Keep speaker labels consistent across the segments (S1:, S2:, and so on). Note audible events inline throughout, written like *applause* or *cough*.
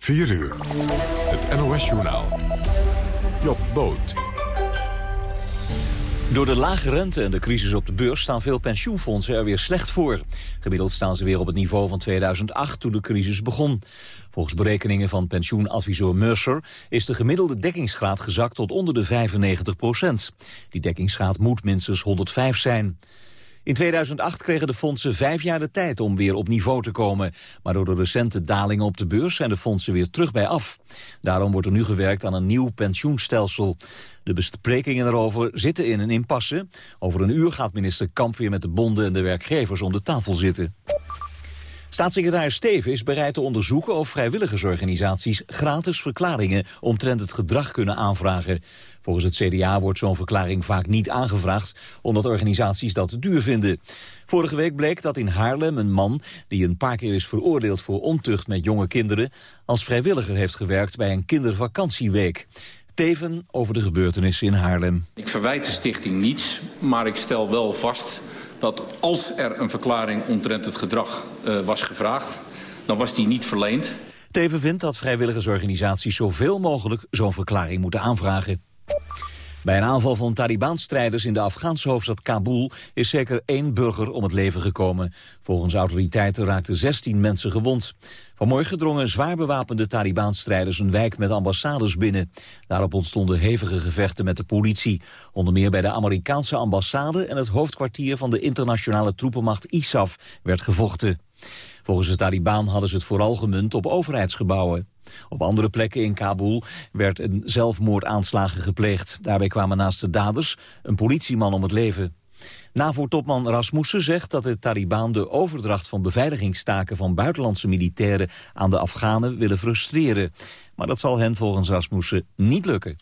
S1: 4 uur. Het NOS-journaal. Job Boot.
S2: Door de lage rente en de crisis op de beurs staan veel pensioenfondsen er weer slecht voor. Gemiddeld staan ze weer op het niveau van 2008 toen de crisis begon. Volgens berekeningen van pensioenadviseur Mercer is de gemiddelde dekkingsgraad gezakt tot onder de 95 procent. Die dekkingsgraad moet minstens 105 zijn. In 2008 kregen de fondsen vijf jaar de tijd om weer op niveau te komen. Maar door de recente dalingen op de beurs zijn de fondsen weer terug bij af. Daarom wordt er nu gewerkt aan een nieuw pensioenstelsel. De besprekingen daarover zitten in een impasse. Over een uur gaat minister Kamp weer met de bonden en de werkgevers om de tafel zitten. Staatssecretaris Steven is bereid te onderzoeken of vrijwilligersorganisaties gratis verklaringen omtrent het gedrag kunnen aanvragen. Volgens het CDA wordt zo'n verklaring vaak niet aangevraagd, omdat organisaties dat te duur vinden. Vorige week bleek dat in Haarlem een man, die een paar keer is veroordeeld voor ontucht met jonge kinderen, als vrijwilliger heeft gewerkt bij een kindervakantieweek. Teven over de gebeurtenissen in Haarlem.
S3: Ik verwijt de stichting niets, maar ik stel wel vast dat als er een verklaring omtrent het gedrag uh, was gevraagd, dan was die niet verleend.
S2: Teven vindt dat vrijwilligersorganisaties zoveel mogelijk zo'n verklaring moeten aanvragen. Bij een aanval van Taliban-strijders in de Afghaanse hoofdstad Kabul is zeker één burger om het leven gekomen. Volgens autoriteiten raakten 16 mensen gewond. Vanmorgen drongen zwaar bewapende Taliban-strijders een wijk met ambassades binnen. Daarop ontstonden hevige gevechten met de politie. Onder meer bij de Amerikaanse ambassade en het hoofdkwartier van de internationale troepenmacht ISAF werd gevochten. Volgens de Taliban hadden ze het vooral gemunt op overheidsgebouwen. Op andere plekken in Kabul werd een zelfmoordaanslagen gepleegd. Daarbij kwamen naast de daders een politieman om het leven. NAVO-topman Rasmussen zegt dat de Taliban de overdracht van beveiligingstaken van buitenlandse militairen aan de Afghanen willen frustreren. Maar dat zal hen volgens Rasmussen niet lukken.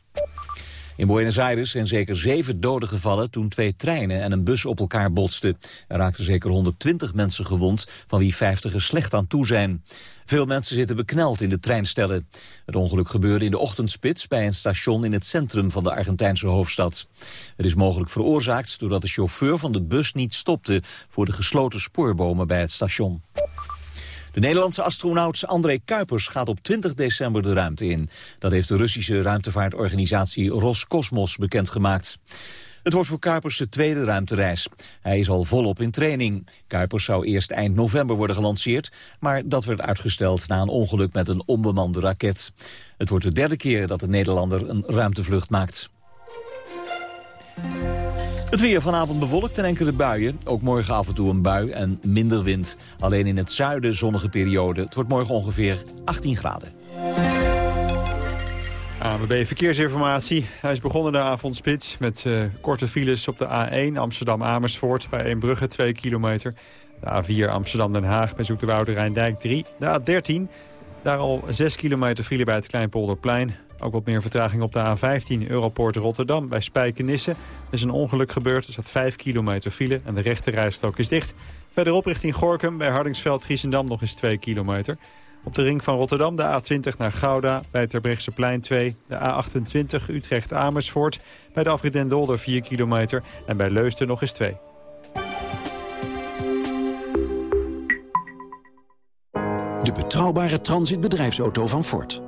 S2: In Buenos Aires zijn zeker zeven doden gevallen toen twee treinen en een bus op elkaar botsten. Er raakten zeker 120 mensen gewond, van wie 50 er slecht aan toe zijn. Veel mensen zitten bekneld in de treinstellen. Het ongeluk gebeurde in de ochtendspits bij een station in het centrum van de Argentijnse hoofdstad. Het is mogelijk veroorzaakt doordat de chauffeur van de bus niet stopte voor de gesloten spoorbomen bij het station. De Nederlandse astronaut André Kuipers gaat op 20 december de ruimte in. Dat heeft de Russische ruimtevaartorganisatie Roscosmos bekendgemaakt. Het wordt voor Kuipers de tweede ruimtereis. Hij is al volop in training. Kuipers zou eerst eind november worden gelanceerd... maar dat werd uitgesteld na een ongeluk met een onbemande raket. Het wordt de derde keer dat de Nederlander een ruimtevlucht maakt. Het weer vanavond bewolkt en enkele buien. Ook morgen af en toe een bui en minder wind. Alleen in het zuiden zonnige periode. Het wordt morgen ongeveer 18 graden.
S4: ANWB Verkeersinformatie. Hij is begonnen de avondspits met uh, korte files op de A1 Amsterdam-Amersfoort... bij Eembrugge 2 kilometer. De A4 Amsterdam-Den Haag bij Zoeterwoude Rijndijk 3. De A13, daar al 6 kilometer file bij het Kleinpolderplein. Ook wat meer vertraging op de A15 Europoort Rotterdam bij Spijkenisse. Er is een ongeluk gebeurd, er staat 5 kilometer file en de rechte rijstrook is dicht. Verderop richting Gorkum bij Hardingsveld-Giessendam nog eens 2 kilometer. Op de ring van Rotterdam de A20 naar Gouda bij Terbrechtseplein 2. De A28 Utrecht-Amersfoort bij de afrit Den Dolder 4 kilometer. En bij Leusden nog eens 2.
S5: De betrouwbare transitbedrijfsauto van Ford.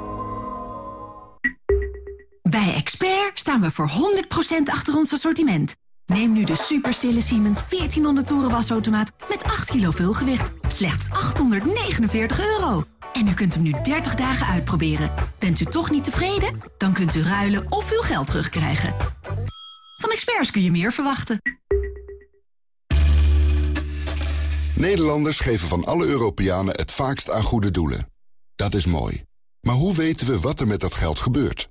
S6: Staan we voor 100% achter ons assortiment. Neem nu de superstille Siemens 1400 toeren wasautomaat met 8 kilo vulgewicht. Slechts 849 euro. En u kunt hem nu 30 dagen uitproberen. Bent u toch niet tevreden? Dan kunt u ruilen of uw geld terugkrijgen. Van experts kun je meer verwachten.
S7: Nederlanders geven van alle Europeanen het vaakst aan goede doelen. Dat is mooi. Maar hoe weten we wat er met dat geld gebeurt?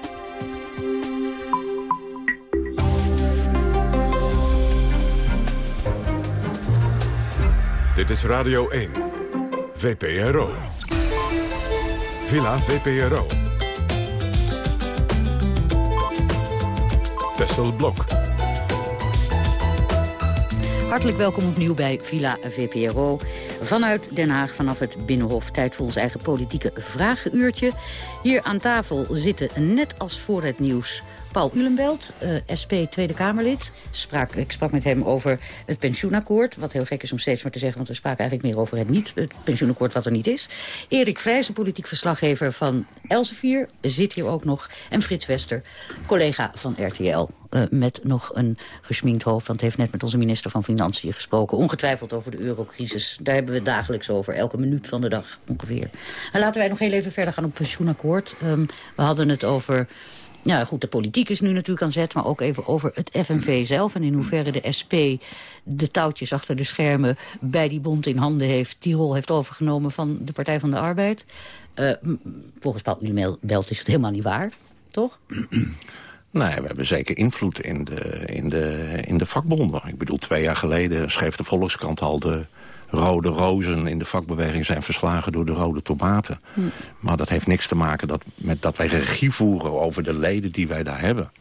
S1: is Radio 1. VPRO. Villa VPRO. Tessel Blok.
S8: Hartelijk welkom opnieuw bij Villa VPRO. Vanuit Den Haag, vanaf het Binnenhof. Tijd voor ons eigen politieke vragenuurtje. Hier aan tafel zitten, net als voor het nieuws... Paul Ulenbelt, uh, SP Tweede Kamerlid. Sprak, ik sprak met hem over het pensioenakkoord. Wat heel gek is om steeds maar te zeggen, want we spraken eigenlijk meer over het niet. Het pensioenakkoord wat er niet is. Erik Vrijzen, politiek verslaggever van Elsevier, zit hier ook nog. En Frits Wester, collega van RTL. Uh, met nog een gesminkt hoofd, want heeft net met onze minister van Financiën gesproken. Ongetwijfeld over de eurocrisis. Daar hebben we het dagelijks over, elke minuut van de dag ongeveer. En laten wij nog heel even verder gaan op pensioenakkoord. Um, we hadden het over ja, goed, de politiek is nu natuurlijk aan zet, maar ook even over het FNV zelf... en in hoeverre de SP de touwtjes achter de schermen bij die bond in handen heeft... die rol heeft overgenomen van de Partij van de Arbeid. Uh, volgens Paul Belt is het helemaal niet waar, toch?
S9: Nee, we hebben zeker invloed in de, in, de, in de vakbonden. Ik bedoel, twee jaar geleden schreef de Volkskrant al... de rode rozen in de vakbeweging zijn verslagen door de rode tomaten. Hm. Maar dat heeft niks te maken dat, met dat wij regie voeren over de leden die wij daar hebben.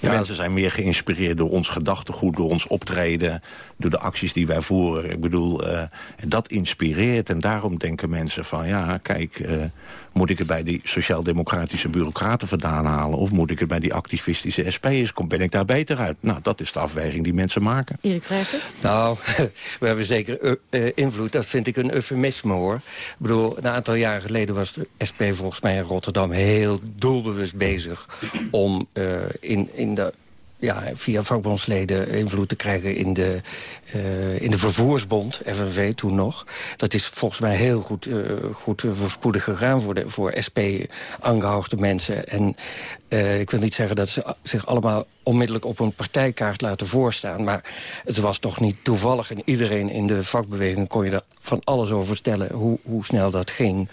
S9: Ja. Mensen zijn meer geïnspireerd door ons gedachtegoed, door ons optreden... door de acties die wij voeren. Ik bedoel, uh, dat inspireert en daarom denken mensen van... ja, kijk, uh, moet ik het bij die sociaal-democratische bureaucraten vandaan halen... of moet ik het bij die activistische SP'ers? Ben ik daar beter uit? Nou, dat is de afweging die mensen maken.
S8: Erik Vrijsen?
S10: Nou, *laughs* we hebben zeker uh, invloed. Dat vind ik een eufemisme, hoor. Ik bedoel, een aantal jaren geleden was de SP volgens mij in Rotterdam... heel doelbewust bezig om in, in de ja, via vakbondsleden invloed te krijgen in de, uh, in de vervoersbond, FNV toen nog. Dat is volgens mij heel goed, uh, goed voorspoedig gegaan voor, de, voor SP aangehoogde mensen. En uh, ik wil niet zeggen dat ze zich allemaal onmiddellijk op een partijkaart laten voorstaan. Maar het was toch niet toevallig. En iedereen in de vakbeweging kon je er van alles over vertellen hoe, hoe snel dat ging.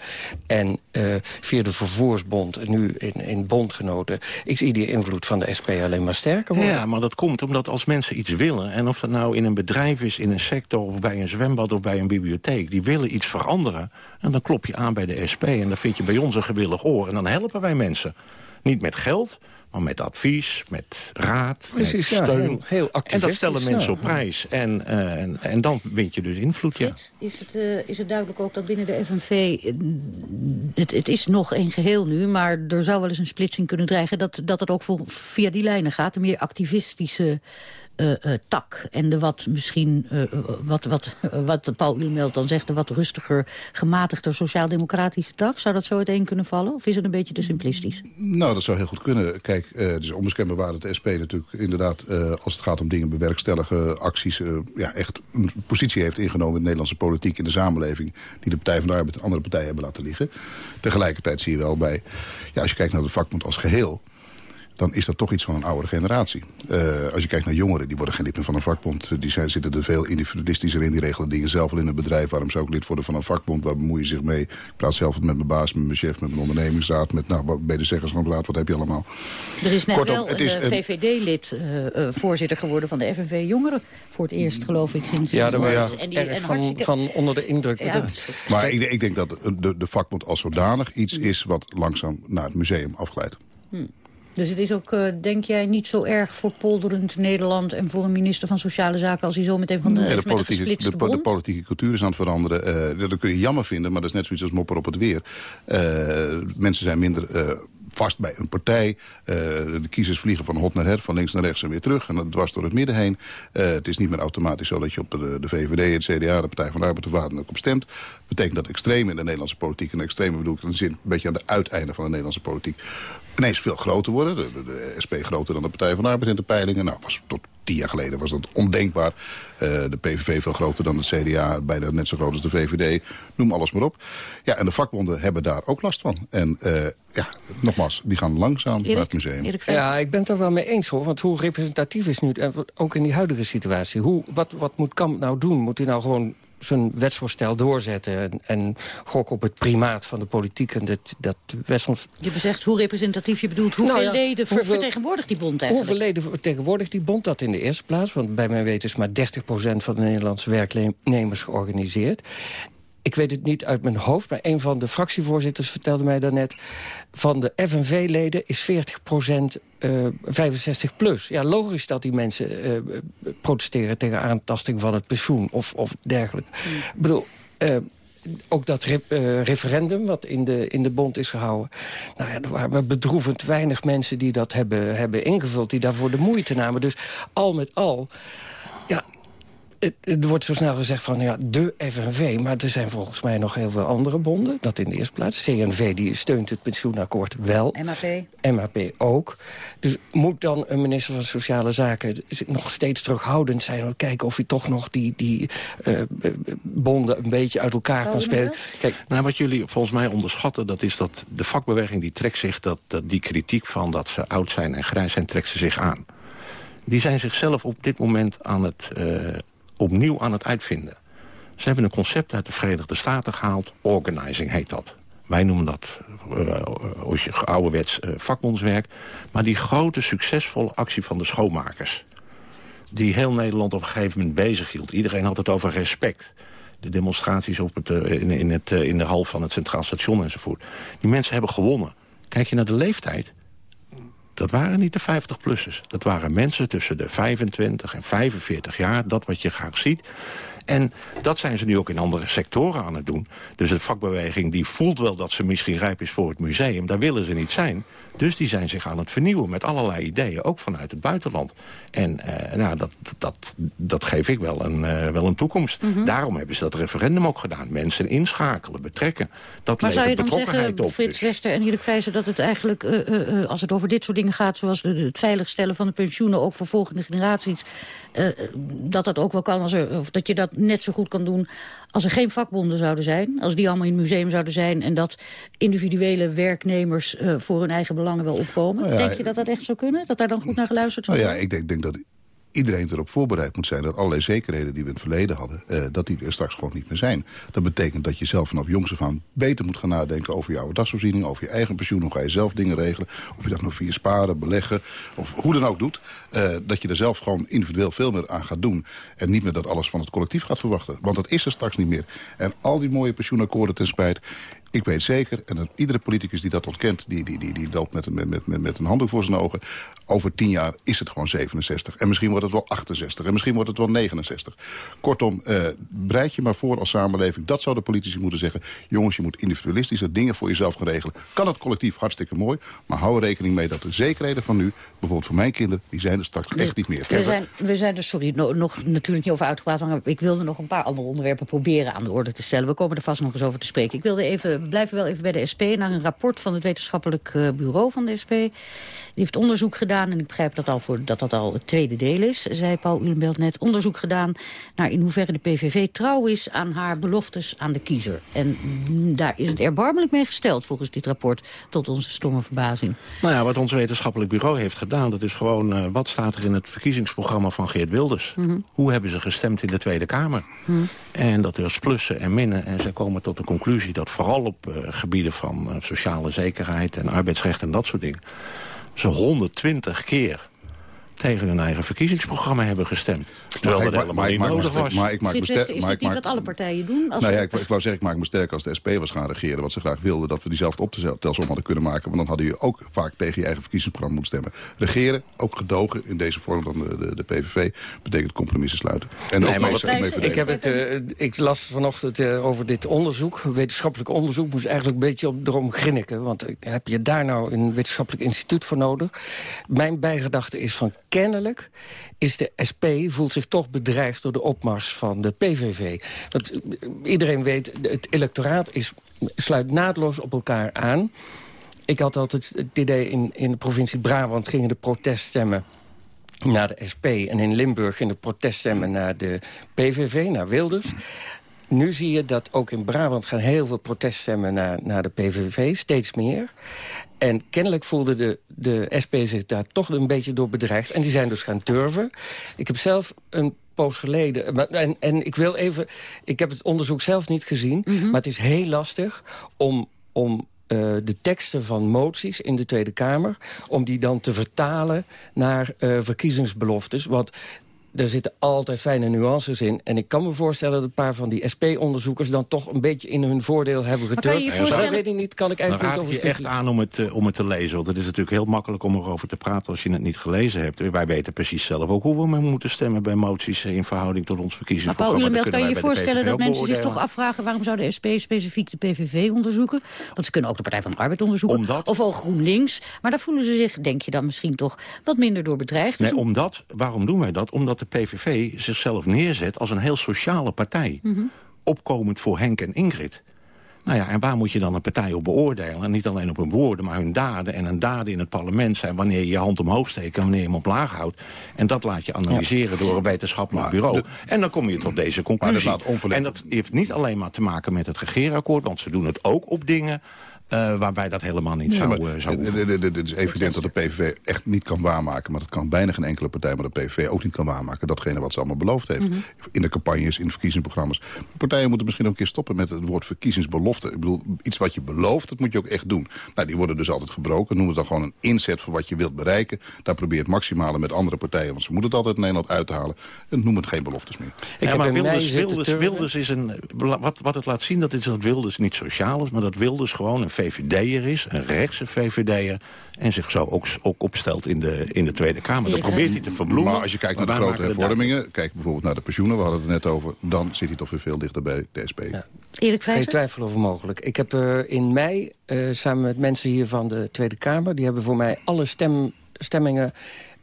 S10: En uh, via de vervoersbond nu in, in bondgenoten... ik zie die invloed van de SP alleen maar sterker worden.
S9: Ja, maar dat komt omdat als mensen iets willen... en of dat nou in een bedrijf is, in een sector of bij een zwembad of bij een bibliotheek... die willen iets veranderen en dan klop je aan bij de SP... en dan vind je bij ons een gewillig oor en dan helpen wij mensen. Niet met geld, maar met advies, met raad, Precies, met steun.
S10: Ja, heel,
S9: en dat stellen mensen op prijs. En, uh, en, en, dan wint je dus invloed. Ja.
S8: Is, het, uh, is het duidelijk ook dat binnen de FNV... Uh, het, het is nog een geheel nu, maar er zou wel eens een splitsing kunnen dreigen... dat, dat het ook voor, via die lijnen gaat. Een meer activistische tak. En de wat misschien, uh, wat, wat, *laughs* wat Paul Ulemelt dan zegt... de wat rustiger, gematigder sociaal-democratische tak. Zou dat zo uiteen kunnen vallen? Of is het een beetje te simplistisch?
S11: Nou, dat zou heel goed kunnen. Kijk, het is waar dat de SP natuurlijk inderdaad... als het gaat om dingen bewerkstelligen, acties... ja, echt een positie heeft ingenomen in de Nederlandse politiek... in de samenleving, die de Partij van de Arbeid... andere partijen hebben laten liggen. Tegelijkertijd zie je wel bij... Ja, als je kijkt naar het vakbond als geheel dan is dat toch iets van een oudere generatie. Uh, als je kijkt naar jongeren, die worden geen lid meer van een vakbond. Die zijn, zitten er veel individualistischer in, die regelen dingen zelf wel in het bedrijf. Waarom zou ik lid worden van een vakbond? Waar bemoei je zich mee? Ik praat zelf met mijn baas, met mijn chef, met mijn ondernemingsraad... met nou, bij de zeggersraad, wat heb je allemaal?
S8: Er is net Kortom, wel een VVD-lid uh, uh, voorzitter geworden van de FNV Jongeren. Voor het eerst, geloof ik, sinds...
S10: Ja, daar ja. en die, en van, hartstikke... van onder de indruk. Ja.
S11: Het... Maar ik, ik, denk dat de, de vakbond als zodanig iets is... wat langzaam naar het museum afglijdt.
S8: Hm. Dus het is ook, uh, denk jij, niet zo erg voor polderend Nederland... en voor een minister van Sociale Zaken als hij zo meteen van de, nee, de, politieke, de,
S11: de, de, politieke cultuur is aan het veranderen. Uh, dat kun je jammer vinden, maar dat is net zoiets als mopper op het weer. Uh, mensen zijn minder vast bij een partij. de kiezers vliegen van hot naar her, van links naar rechts en weer terug. En dat dwars door het midden heen. het is niet meer automatisch zo dat je op de, de VVD, het CDA, de Partij van de Arbeid of waar dan ook op stemt. betekent dat extreem in de Nederlandse politiek. En extreem bedoel ik in de zin een beetje aan de uiteinde van de Nederlandse politiek ineens veel groter worden. De, de, SP groter dan de Partij van de Arbeid in de peilingen. Nou, was tot tien jaar geleden was dat ondenkbaar. Uh, de PVV veel groter dan het CDA, bijna net zo groot als de VVD. Noem alles maar op. Ja, en de vakbonden hebben daar ook last van. En uh, ja, nogmaals, die gaan langzaam naar het museum.
S10: Ja, ik ben het er wel mee eens hoor. Want hoe representatief is nu, ook in die huidige situatie... Hoe, wat, wat moet Kamp nou doen? Moet hij nou gewoon zijn wetsvoorstel doorzetten... En, en gokken op het primaat van de politiek en dat, dat
S8: Je zegt hoe representatief je bedoelt. Hoeveel nou leden vertegenwoordigt die bond eigenlijk?
S10: Hoeveel leden vertegenwoordigt die bond? Dat in de eerste plaats. Want bij mijn weten is maar 30% van de Nederlandse werknemers georganiseerd ik weet het niet uit mijn hoofd, maar een van de fractievoorzitters vertelde mij daarnet... van de FNV-leden is 40% uh, 65 plus. Ja, logisch dat die mensen uh, protesteren tegen aantasting van het pensioen of, of dergelijke. Ik bedoel... Uh, ook dat re referendum wat in de, in de bond is gehouden. Nou ja, er waren bedroevend weinig mensen die dat hebben, hebben ingevuld... die daarvoor de moeite namen. Dus al met al... Er wordt zo snel gezegd van ja, de FNV. Maar er zijn volgens mij nog heel veel andere bonden. Dat in de eerste plaats. CNV die steunt het pensioenakkoord wel.
S8: MAP.
S10: MAP ook. Dus moet dan een minister van Sociale Zaken nog steeds terughoudend zijn... om kijken of hij toch nog die, die uh, bonden een beetje uit elkaar kan spelen.
S9: Kijk, nou, wat jullie volgens mij onderschatten... dat is dat de vakbeweging die trekt zich... dat, dat die kritiek van dat ze oud zijn en grijs zijn, trekt ze zich aan die zijn zichzelf op dit moment aan het, uh, opnieuw aan het uitvinden. Ze hebben een concept uit de Verenigde Staten gehaald. Organizing heet dat. Wij noemen dat uh, ouderwets uh, vakbondswerk. Maar die grote succesvolle actie van de schoonmakers... die heel Nederland op een gegeven moment bezig hield. Iedereen had het over respect. De demonstraties op het, in, in, het, in de hal van het Centraal Station enzovoort. Die mensen hebben gewonnen. Kijk je naar de leeftijd dat waren niet de 50-plussers. Dat waren mensen tussen de 25 en 45 jaar. Dat wat je graag ziet. En dat zijn ze nu ook in andere sectoren aan het doen. Dus de vakbeweging die voelt wel dat ze misschien rijp is voor het museum. Daar willen ze niet zijn. Dus die zijn zich aan het vernieuwen met allerlei ideeën, ook vanuit het buitenland. En uh, nou, dat, dat, dat geef ik wel een, uh, wel een toekomst. Mm -hmm. Daarom hebben ze dat referendum ook gedaan. Mensen inschakelen, betrekken. Dat
S8: maar zou je dan zeggen, Frits dus. Wester en Erik Wijzer... dat het eigenlijk, uh, als het over dit soort dingen gaat... zoals het veiligstellen van de pensioenen... ook voor volgende generaties... dat dat ook wel kan, als er, of dat je dat net zo goed kan doen... als er geen vakbonden zouden zijn, als die allemaal in het museum zouden zijn... en dat individuele werknemers voor hun eigen belangen wel opkomen. Nou denk je dat dat echt zou kunnen? Dat daar dan goed naar geluisterd zou
S11: worden? Nou ja, ik denk, denk dat iedereen erop voorbereid moet zijn... dat allerlei zekerheden die we in het verleden hadden... Eh, dat die er straks gewoon niet meer zijn. Dat betekent dat je zelf vanaf jongs af aan beter moet gaan nadenken... over jouw dagsvoorziening, over je eigen pensioen. Hoe ga je zelf dingen regelen? Of je dat nog via sparen, beleggen... of hoe dan ook doet. Uh, dat je er zelf gewoon individueel veel meer aan gaat doen. En niet meer dat alles van het collectief gaat verwachten. Want dat is er straks niet meer. En al die mooie pensioenakkoorden ten spijt... Ik weet zeker, en iedere politicus die dat ontkent... die, die, die, die loopt met, met, met, met een handdoek voor zijn ogen. Over tien jaar is het gewoon 67. En misschien wordt het wel 68. En misschien wordt het wel 69. Kortom, eh, bereid je maar voor als samenleving. Dat zouden politici moeten zeggen. Jongens, je moet individualistische dingen voor jezelf gaan regelen. Kan het collectief hartstikke mooi. Maar hou er rekening mee dat de zekerheden van nu... bijvoorbeeld voor mijn kinderen, die zijn er straks echt niet meer.
S8: We zijn, we zijn er, sorry, nog natuurlijk niet over uitgepraat... maar ik wilde nog een paar andere onderwerpen proberen aan de orde te stellen. We komen er vast nog eens over te spreken. Ik wilde even we blijven wel even bij de SP... naar een rapport van het wetenschappelijk eh, bureau van de SP. Die heeft onderzoek gedaan, en ik begrijp dat, al voor, dat dat al het tweede deel is... zei Paul Ulenbelt net, onderzoek gedaan... naar in hoeverre de PVV trouw is aan haar beloftes aan de kiezer. En daar is het erbarmelijk mee gesteld, volgens dit rapport... tot onze stomme verbazing.
S9: Nou ja, wat ons wetenschappelijk bureau heeft gedaan... dat is gewoon, uh, wat staat er in het verkiezingsprogramma van Geert Wilders? Mm -hmm. Hoe hebben ze gestemd in de Tweede Kamer? Mm. En dat is plussen en minnen. En ze komen tot de conclusie dat vooral op uh, gebieden van uh, sociale zekerheid... en arbeidsrecht en dat soort dingen... ze 120 keer tegen hun eigen verkiezingsprogramma hebben gestemd. Terwijl
S11: Maar
S9: dat helemaal niet nodig was.
S11: maar ik maak me
S8: Frits
S11: sterk-
S8: is niet wat alle partijen doen? Als
S11: Nou ja, ik, ik wou zeggen, ik maak me sterk als de SP was gaan regeren... wat ze graag wilden, dat we diezelfde optelsom hadden kunnen maken. Want dan hadden je ook vaak tegen je eigen verkiezingsprogramma moeten stemmen. Regeren, ook gedogen in deze vorm dan de, de, de PVV... betekent compromissen sluiten. En
S10: Nee,
S11: ook
S10: maar
S11: mensen
S10: wat-
S11: mee
S10: ik, heb het, eh, ik las vanochtend eh, over dit onderzoek. Wetenschappelijk onderzoek moest eigenlijk een beetje op, erom grinniken. Want eh, heb je daar nou een wetenschappelijk instituut voor nodig? Mijn bijgedachte is van kennelijk is de SP voelt zich toch bedreigd door de opmars van de PVV. Want eh, iedereen weet, het electoraat is, sluit naadloos op elkaar aan. Ik had altijd het idee, in, in de provincie Brabant gingen de proteststemmen naar de SP. En in Limburg gingen de proteststemmen naar de PVV, naar Wilders. Nu zie je dat ook in Brabant gaan heel veel proteststemmen naar, naar de PVV, steeds meer. En kennelijk voelde de, de SP zich daar toch een beetje door bedreigd. En die zijn dus gaan turven. Ik heb zelf een poos geleden... maar- En, en ik wil even... Ik heb het onderzoek zelf niet gezien. Maar het is heel lastig om... om eh, de teksten van moties in de Tweede Kamer... om die dan te vertalen naar eh, verkiezingsbeloftes. Want er zitten altijd fijne nuances in. En ik kan me voorstellen dat een paar van die SP-onderzoekers... dan toch een beetje in hun voordeel hebben
S8: Maar kan je
S10: geturfd.
S8: je
S10: Maar
S8: voorstellen-
S10: Dat weet ik niet, kan ik eigenlijk niet over
S9: je echt aan om het, eh, om het te lezen. Want het is natuurlijk heel makkelijk om erover te praten als je het niet gelezen hebt. Wij weten precies zelf ook hoe we moeten stemmen bij moties in verhouding tot ons
S8: Maar Paul
S9: verkiezingsprogramma. Dat
S8: kan je je voorstellen dat mensen zich toch afvragen... waarom zou de SP specifiek de PVV onderzoeken? Want ze kunnen ook de Partij van de Arbeid onderzoeken.
S9: Omdat-
S8: Of ook GroenLinks. Maar daar voelen ze zich, denk je dan misschien toch... wat minder door bedreigd. Dus
S9: Nee, omdat, waarom doen wij dat? Omdat de PVV zichzelf neerzet als een heel sociale partij.
S8: Mhm.
S9: Opkomend voor Henk en Ingrid. Nou ja, en waar moet je dan een partij op beoordelen? En niet alleen op hun woorden, maar hun daden. En hun daden in het parlement zijn wanneer je je hand omhoog steekt... en wanneer je hem omlaag houdt. En dat laat je analyseren door een wetenschappelijk
S11: Maar
S9: bureau.
S11: de-
S9: en dan kom je tot deze conclusie.
S11: onverlet-
S9: En dat heeft niet alleen maar te maken met het regeerakkoord... want ze doen het ook op dingen eh, waarbij dat helemaal niet
S11: Ja,
S9: zou,
S11: maar
S9: eh, zou
S11: het- Het is evident dat de PVV echt niet kan waarmaken. Maar dat kan bijna geen enkele partij, maar de PVV ook niet kan waarmaken. Datgene wat ze allemaal beloofd heeft.
S8: Mhm.
S11: In de campagnes, in de verkiezingsprogramma's. Partijen moeten misschien ook een keer stoppen met het woord verkiezingsbelofte. Ik bedoel, iets wat je belooft, dat moet je ook echt doen. Nou, die worden dus altijd gebroken. Noem het dan gewoon een inzet voor wat je wilt bereiken. Daar probeer je het maximale met andere partijen. Want ze moeten het altijd in Nederland uithalen. En noem het geen beloftes meer.
S10: Ik
S9: ja,
S10: heb
S9: maar
S10: in mei
S9: Wilders, Wilders. Wilders is een... Wat, wat het laat zien, dat is dat Wilders niet sociaal is... maar dat Wilders gewoon een VVD'er is, een rechtse VVD'er... en zich zo ook, ook opstelt in de, in de Tweede Kamer. Dat probeert hij te verbloemen.
S11: Maar als je kijkt naar de grote hervormingen... kijk bijvoorbeeld naar de pensioenen, we hadden het net over... dan zit hij toch weer veel dichter bij de SP.
S8: Erik
S10: Geen twijfel over mogelijk. Ik heb eh, in mei, eh, samen met mensen hier van de Tweede Kamer... die hebben voor mij alle stem, stemmingen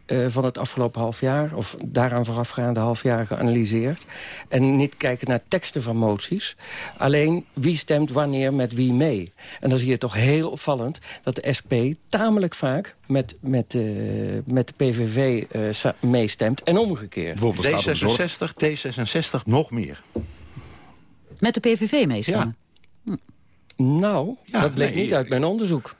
S10: eh, van het afgelopen half jaar... of daaraan voorafgaande half jaar geanalyseerd. En niet kijken naar teksten van moties. Alleen wie stemt wanneer met wie mee. En dan zie je toch heel opvallend dat de SP tamelijk vaak... met, met, eh, met de PVV eh, meestemt en omgekeerd.
S11: Bijvoorbeeld de staat op de zorg.
S9: D66, D66 nog meer.
S8: Met de PVV.
S10: Nou,
S9: Ja,
S10: dat bleek
S9: nee,
S10: niet uit mijn onderzoek.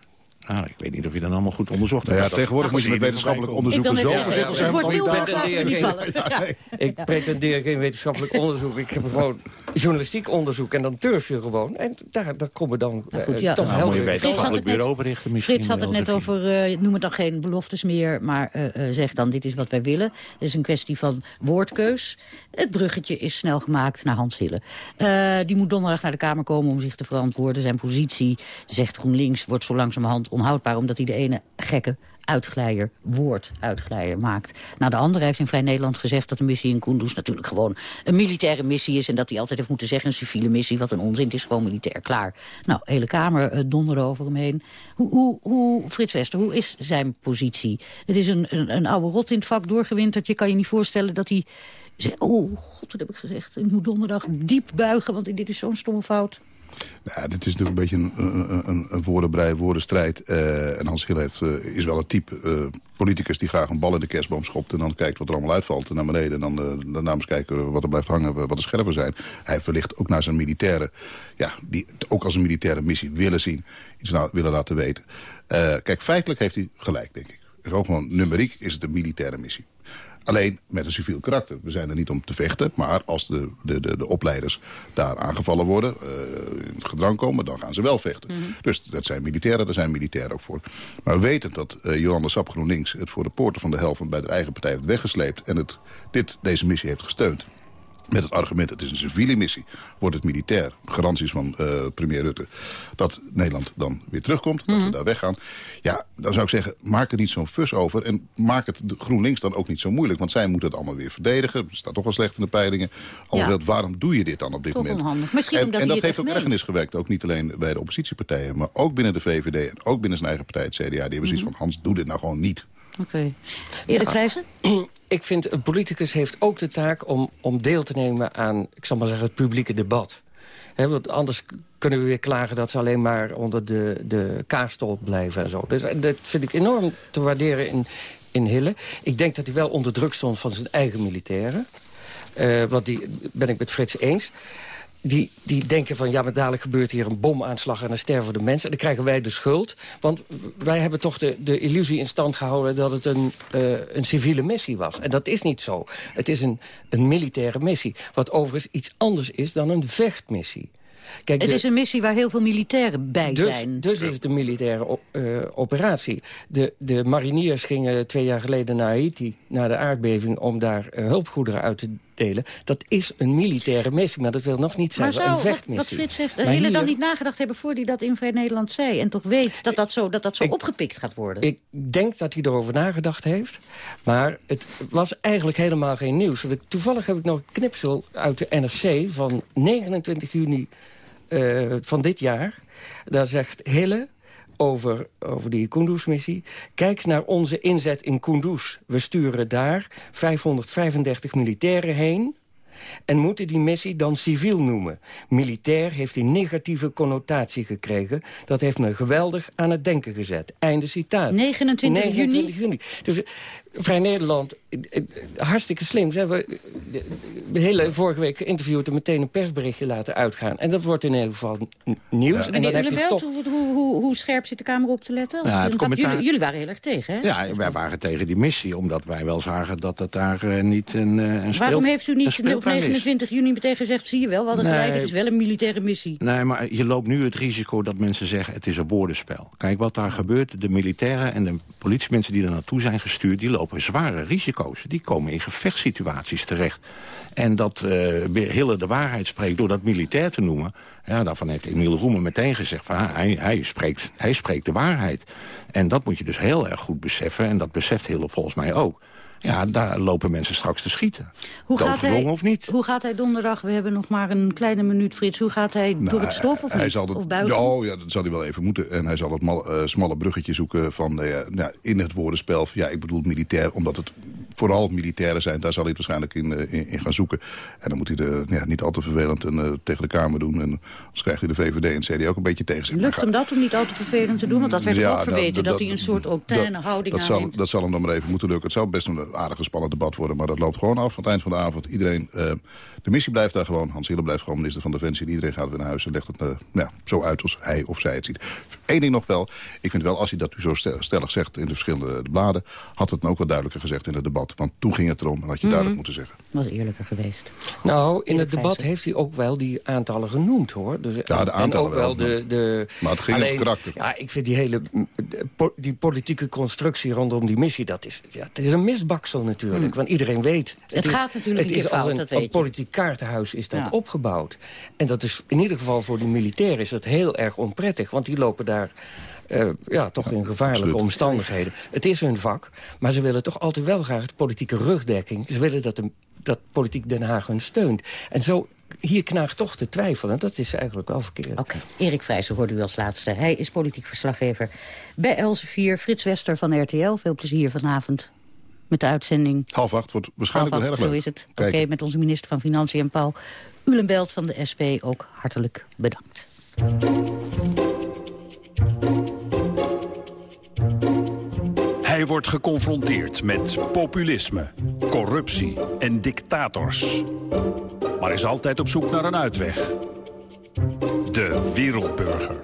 S9: Nou, ik weet niet of je dan allemaal goed onderzocht
S11: Nou
S9: hebt.
S11: ja, tegenwoordig moet je met wetenschappelijk
S8: net
S11: zo
S8: zeggen,
S11: voorzichtig zijn...
S8: voor Tilburg laten *laughs* we niet vallen. Ja.
S10: Ik pretendeer geen wetenschappelijk onderzoek. Ik heb gewoon journalistiek onderzoek en dan turf je gewoon. En daar, daar komen dan
S8: Nou goed,
S10: eh,
S8: ja.
S10: toch
S9: Nou,
S10: helder
S8: Frits had het
S9: wetenschappelijk
S8: net-
S9: bureau berichten misschien.
S8: Frits had het net over, eh, noem het dan geen beloftes meer... maar eh, eh, zeg dan, dit is wat wij willen. Het is een kwestie van woordkeus. Het bruggetje is snel gemaakt naar Hans Hille. Eh, die moet donderdag naar de Kamer komen om zich te verantwoorden. Zijn positie, zegt GroenLinks, wordt zo langzamerhand onhoudbaar... omdat hij de ene gekke uitglijer, woorduitglijer maakt. Nou, de andere heeft in Vrij Nederland gezegd dat de missie in Kunduz natuurlijk gewoon een militaire missie is... en dat hij altijd heeft moeten zeggen een civiele missie, wat een onzin, het is gewoon militair, klaar. Nou, hele Kamer uh, donderde over hem heen. Hoe, hoe, hoe, Frits Wester, hoe is zijn positie? Het is een, een, een oude rot in het vak doorgewinterd. Je kan je niet voorstellen dat hij... Oh, god, wat heb ik gezegd? Ik moet donderdag diep buigen, want dit is zo'n stomme fout.
S11: Ja, dit is natuurlijk een beetje een, een, een, woordenbrei, woordenstrijd. Uh, en Hans Hill uh, is wel het type uh, politicus die graag een bal in de kerstboom schopt... en dan kijkt wat er allemaal uitvalt naar beneden... en dan eens kijken wat er blijft hangen, wat de scherven zijn. Hij wellicht ook naar zijn militaire... ja, die ook als een militaire missie willen zien, iets nou, willen laten weten. Kijk, feitelijk heeft hij gelijk, denk ik. Gewoon numeriek is het een militaire missie. Alleen met een civiel karakter. We zijn er niet om te vechten, maar als de, de, de, de opleiders daar aangevallen worden... Uh, in het gedrang komen, dan gaan ze wel vechten. Mhm. Dus dat zijn militairen, daar zijn militairen ook voor. Maar we weten dat uh, Jolanda Sap GroenLinks het voor de poorten van de helft... bij de eigen partij heeft weggesleept en het, dit, deze missie heeft gesteund met het argument, het is een civiele missie, wordt het militair. Garanties van uh, premier Rutte. Dat Nederland dan weer terugkomt, dat we mhm. daar weggaan. Ja, dan zou ik zeggen, maak er niet zo'n fus over. En maak het de GroenLinks dan ook niet zo moeilijk. Want zij moeten het allemaal weer verdedigen. Het staat toch al slecht in de peilingen. Alhoewel, waarom doe je dit dan op dit
S8: toch
S11: moment?
S8: Onhandig. Misschien
S11: en,
S8: omdat
S11: en dat heeft
S8: ook
S11: ergernis gewekt. Ook niet alleen bij de oppositiepartijen. Maar ook binnen de VVD en ook binnen zijn eigen partij, het CDA. Die hebben zoiets mhm. van, Hans, doe dit nou gewoon niet.
S8: Oké. Okay. Erik Vrijzen? *clears throat*
S10: Ik vind, een politicus heeft ook de taak om, om deel te nemen aan, ik zal maar zeggen, het publieke debat. want anders kunnen we weer klagen dat ze alleen maar onder de, de kaarstol blijven en zo. Dus dat vind ik enorm te waarderen in, in Hille. Ik denk dat hij wel onder druk stond van zijn eigen militairen. Uh, want die ben ik met Frits eens die, die denken van, ja, maar dadelijk gebeurt hier een bomaanslag... en dan sterven de mensen. En dan krijgen wij de schuld. Want wij hebben toch de, de illusie in stand gehouden... dat het een, uh, een civiele missie was. En dat is niet zo. Het is een, een militaire missie. Wat overigens iets anders is dan een vechtmissie.
S8: Kijk, het is een missie waar heel veel militairen bij
S10: dus,
S8: zijn.
S10: Dus is het een militaire op, uh, operatie. De, de mariniers gingen twee jaar geleden naar Haiti, naar de aardbeving... om daar uh, hulpgoederen uit te delen. Dat is een militaire missie, maar dat wil nog niet zijn
S8: zou,
S10: een vechtmissie.
S8: Wat, wat Frits zegt, maar hier... dan niet nagedacht hebben... voor hij dat in Vrij Nederland zei... en toch weet dat dat zo, dat dat zo opgepikt gaat worden?
S10: Ik denk dat hij erover nagedacht heeft. Maar het was eigenlijk helemaal geen nieuws. Toevallig heb ik nog een knipsel uit de NRC van 29 juni uh, van dit jaar. Daar zegt Hille over, over die Kunduz-missie. Kijk naar onze inzet in Kunduz. We sturen daar 535 militairen heen en moeten die missie dan civiel noemen. Militair heeft een negatieve connotatie gekregen. Dat heeft me geweldig aan het denken gezet. Einde citaat.
S8: 29,
S10: 29 juni. Dus Vrij Nederland, eh, eh, hartstikke slim. Ze hebben de hele vorige week geïnterviewd... en meteen een persberichtje laten uitgaan. En dat wordt in ieder geval nieuws.
S8: En dan heb je toch... hoe, hoe, hoe, scherp zit de Kamer op te letten? Ja, commentaar... jullie, jullie, waren heel erg tegen, hè?
S9: Ja, wij waren tegen die missie. Omdat wij wel zagen dat het daar uh, niet een, een
S8: Waarom heeft u niet op 29 juni meteen gezegd... zie je wel, we hadden nee, gelijk, het is wel een militaire missie?
S9: Nee, maar je loopt nu het risico dat mensen zeggen... het is een woordenspel. Kijk, wat daar gebeurt, de militairen en de politiemensen die er naartoe zijn gestuurd... die lopen zware risico's. Die komen in gevechtssituaties terecht. En dat Hille de waarheid spreekt door dat militair te noemen... Ja, daarvan heeft Emiel Roemer meteen gezegd... Van, ah, hij, hij, spreekt, hij spreekt de waarheid. En dat moet je dus heel erg goed beseffen. En dat beseft Hille volgens mij ook. Ja, daar lopen mensen straks te schieten. Hoe gaat hij, of niet.
S8: Hoe gaat hij donderdag, we hebben nog maar een kleine minuut, Frits... hoe gaat hij nou, door het stof of hij niet? Zal of buiten?
S11: Oh, ja, dat zal hij wel even moeten. En hij zal het mal, uh, smalle bruggetje zoeken van, uh, nou, in het woordenspel... ja, ik bedoel militair, omdat het vooral militairen zijn. Daar zal hij het waarschijnlijk in, uh, in, gaan zoeken. En dan moet hij de, ja, niet al te vervelend en, tegen de Kamer doen. En anders krijgt hij de VVD en CD ook een beetje tegen zich.
S8: Lukt hem dat om niet al te vervelend te doen? Want dat werd ja, ook verbeterd, dat, dat, dat, hij een soort hautaine houding
S11: dat
S8: aanneemt.
S11: Zal, dat zal hem dan maar even moeten lukken. Het zou best een aardige spannend debat worden. Maar dat loopt gewoon af. Aan het eind van de avond. Iedereen, uh, de missie blijft daar gewoon. Hans Hille blijft gewoon minister van Defensie. En iedereen gaat weer naar huis en legt het uh, ja, zo uit als hij of zij het ziet. Eén ding nog wel. Ik vind wel, als hij dat u zo stellig zegt in de verschillende bladen... had het dan ook wat duidelijker gezegd in het debat. Want toen ging het erom en had je mm duidelijk moeten zeggen.
S8: Was eerlijker geweest.
S10: Nou, in het debat heeft hij ook wel die aantallen genoemd, hoor. Dus,
S11: ja, de aantallen
S10: en ook wel. de, de,
S11: maar het ging alleen, om karakter.
S10: Ja, ik vind die hele die politieke constructie rondom die missie... dat is, ja, het is een natuurlijk. Mm. Want iedereen weet...
S8: Het, het gaat natuurlijk
S10: het is
S8: fout,
S10: als een, politiek kaartenhuis is dat opgebouwd. En dat is in ieder geval voor die militairen is dat heel erg onprettig. Want die lopen daar... Uh, ja, toch in gevaarlijke omstandigheden. Het is hun vak, maar ze willen toch altijd wel graag de politieke rugdekking. Ze willen dat, de, dat politiek Den Haag hun steunt. En zo hier knaagt toch de twijfel. En dat is eigenlijk wel verkeerd.
S8: Oké, Erik Vrijzen hoorde u als laatste. Hij is politiek verslaggever bij Elsevier. Frits Wester van RTL, veel plezier vanavond met de uitzending.
S11: Half acht wordt waarschijnlijk
S8: Half
S11: acht,
S8: heel erg Zo is het. Oké, met onze minister van Financiën en Paul Ulenbelt van de SP ook hartelijk bedankt.
S12: Hij wordt geconfronteerd met populisme, corruptie en dictators. Maar is altijd op zoek naar een uitweg. De Wereldburger.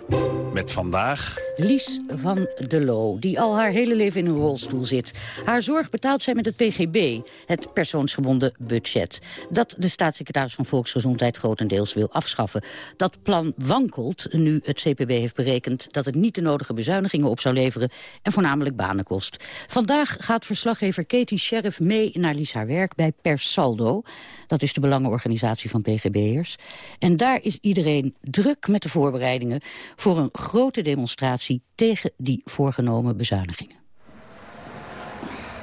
S12: Met vandaag...
S8: Lies van de Loo, die al haar hele leven in een rolstoel zit. Haar zorg betaalt zij met het PGB, het persoonsgebonden budget. Dat de staatssecretaris van Volksgezondheid grotendeels wil afschaffen. Dat plan wankelt nu het CPB heeft berekend... dat het niet de nodige bezuinigingen op zou leveren... en voornamelijk banen kost. Vandaag gaat verslaggever Katie Sheriff mee naar Lies haar werk bij Persaldo. Dat is de belangenorganisatie van PGB'ers. En daar is iedereen druk met de voorbereidingen... voor een grote demonstratie tegen die voorgenomen bezuinigingen.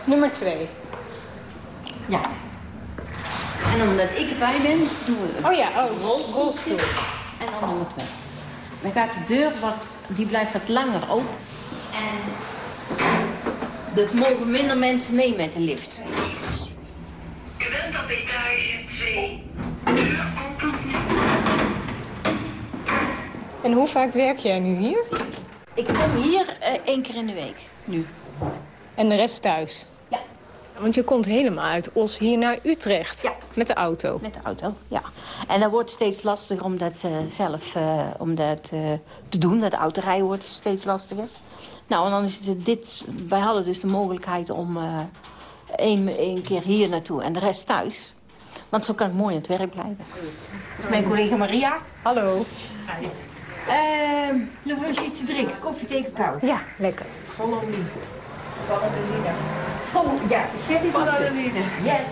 S13: Nummer twee.
S14: Ja. En omdat ik erbij ben, doen we
S13: Oh ja, oh, rolstoel. rolstoel.
S14: En dan nummer twee. Dan gaat de deur, wat, die blijft wat langer open. En er mogen minder mensen mee met de lift.
S15: Je bent op etage 2. Deur opent.
S13: En hoe vaak werk jij nu hier?
S14: Ik kom hier uh, één keer in de week, nu.
S13: En de rest thuis?
S14: Ja.
S13: Want je komt helemaal uit Os hier naar Utrecht.
S14: Ja.
S13: Met de auto?
S14: Met de auto, ja. En dat wordt steeds lastiger om dat uh, zelf uh, om dat, te doen. Dat autorijden wordt steeds lastiger. Nou, en dan is het dit... Wij hadden dus de mogelijkheid om één, één keer hier naartoe en de rest thuis. Want zo kan ik mooi aan het werk blijven. Dat is mijn collega Maria.
S13: Hallo.
S14: Hi. Uh, nog eens iets te drinken. Koffie, thee, cacao.
S13: Ja, lekker.
S14: Follow me. Follow leader. Follow, ja, follow. Yes.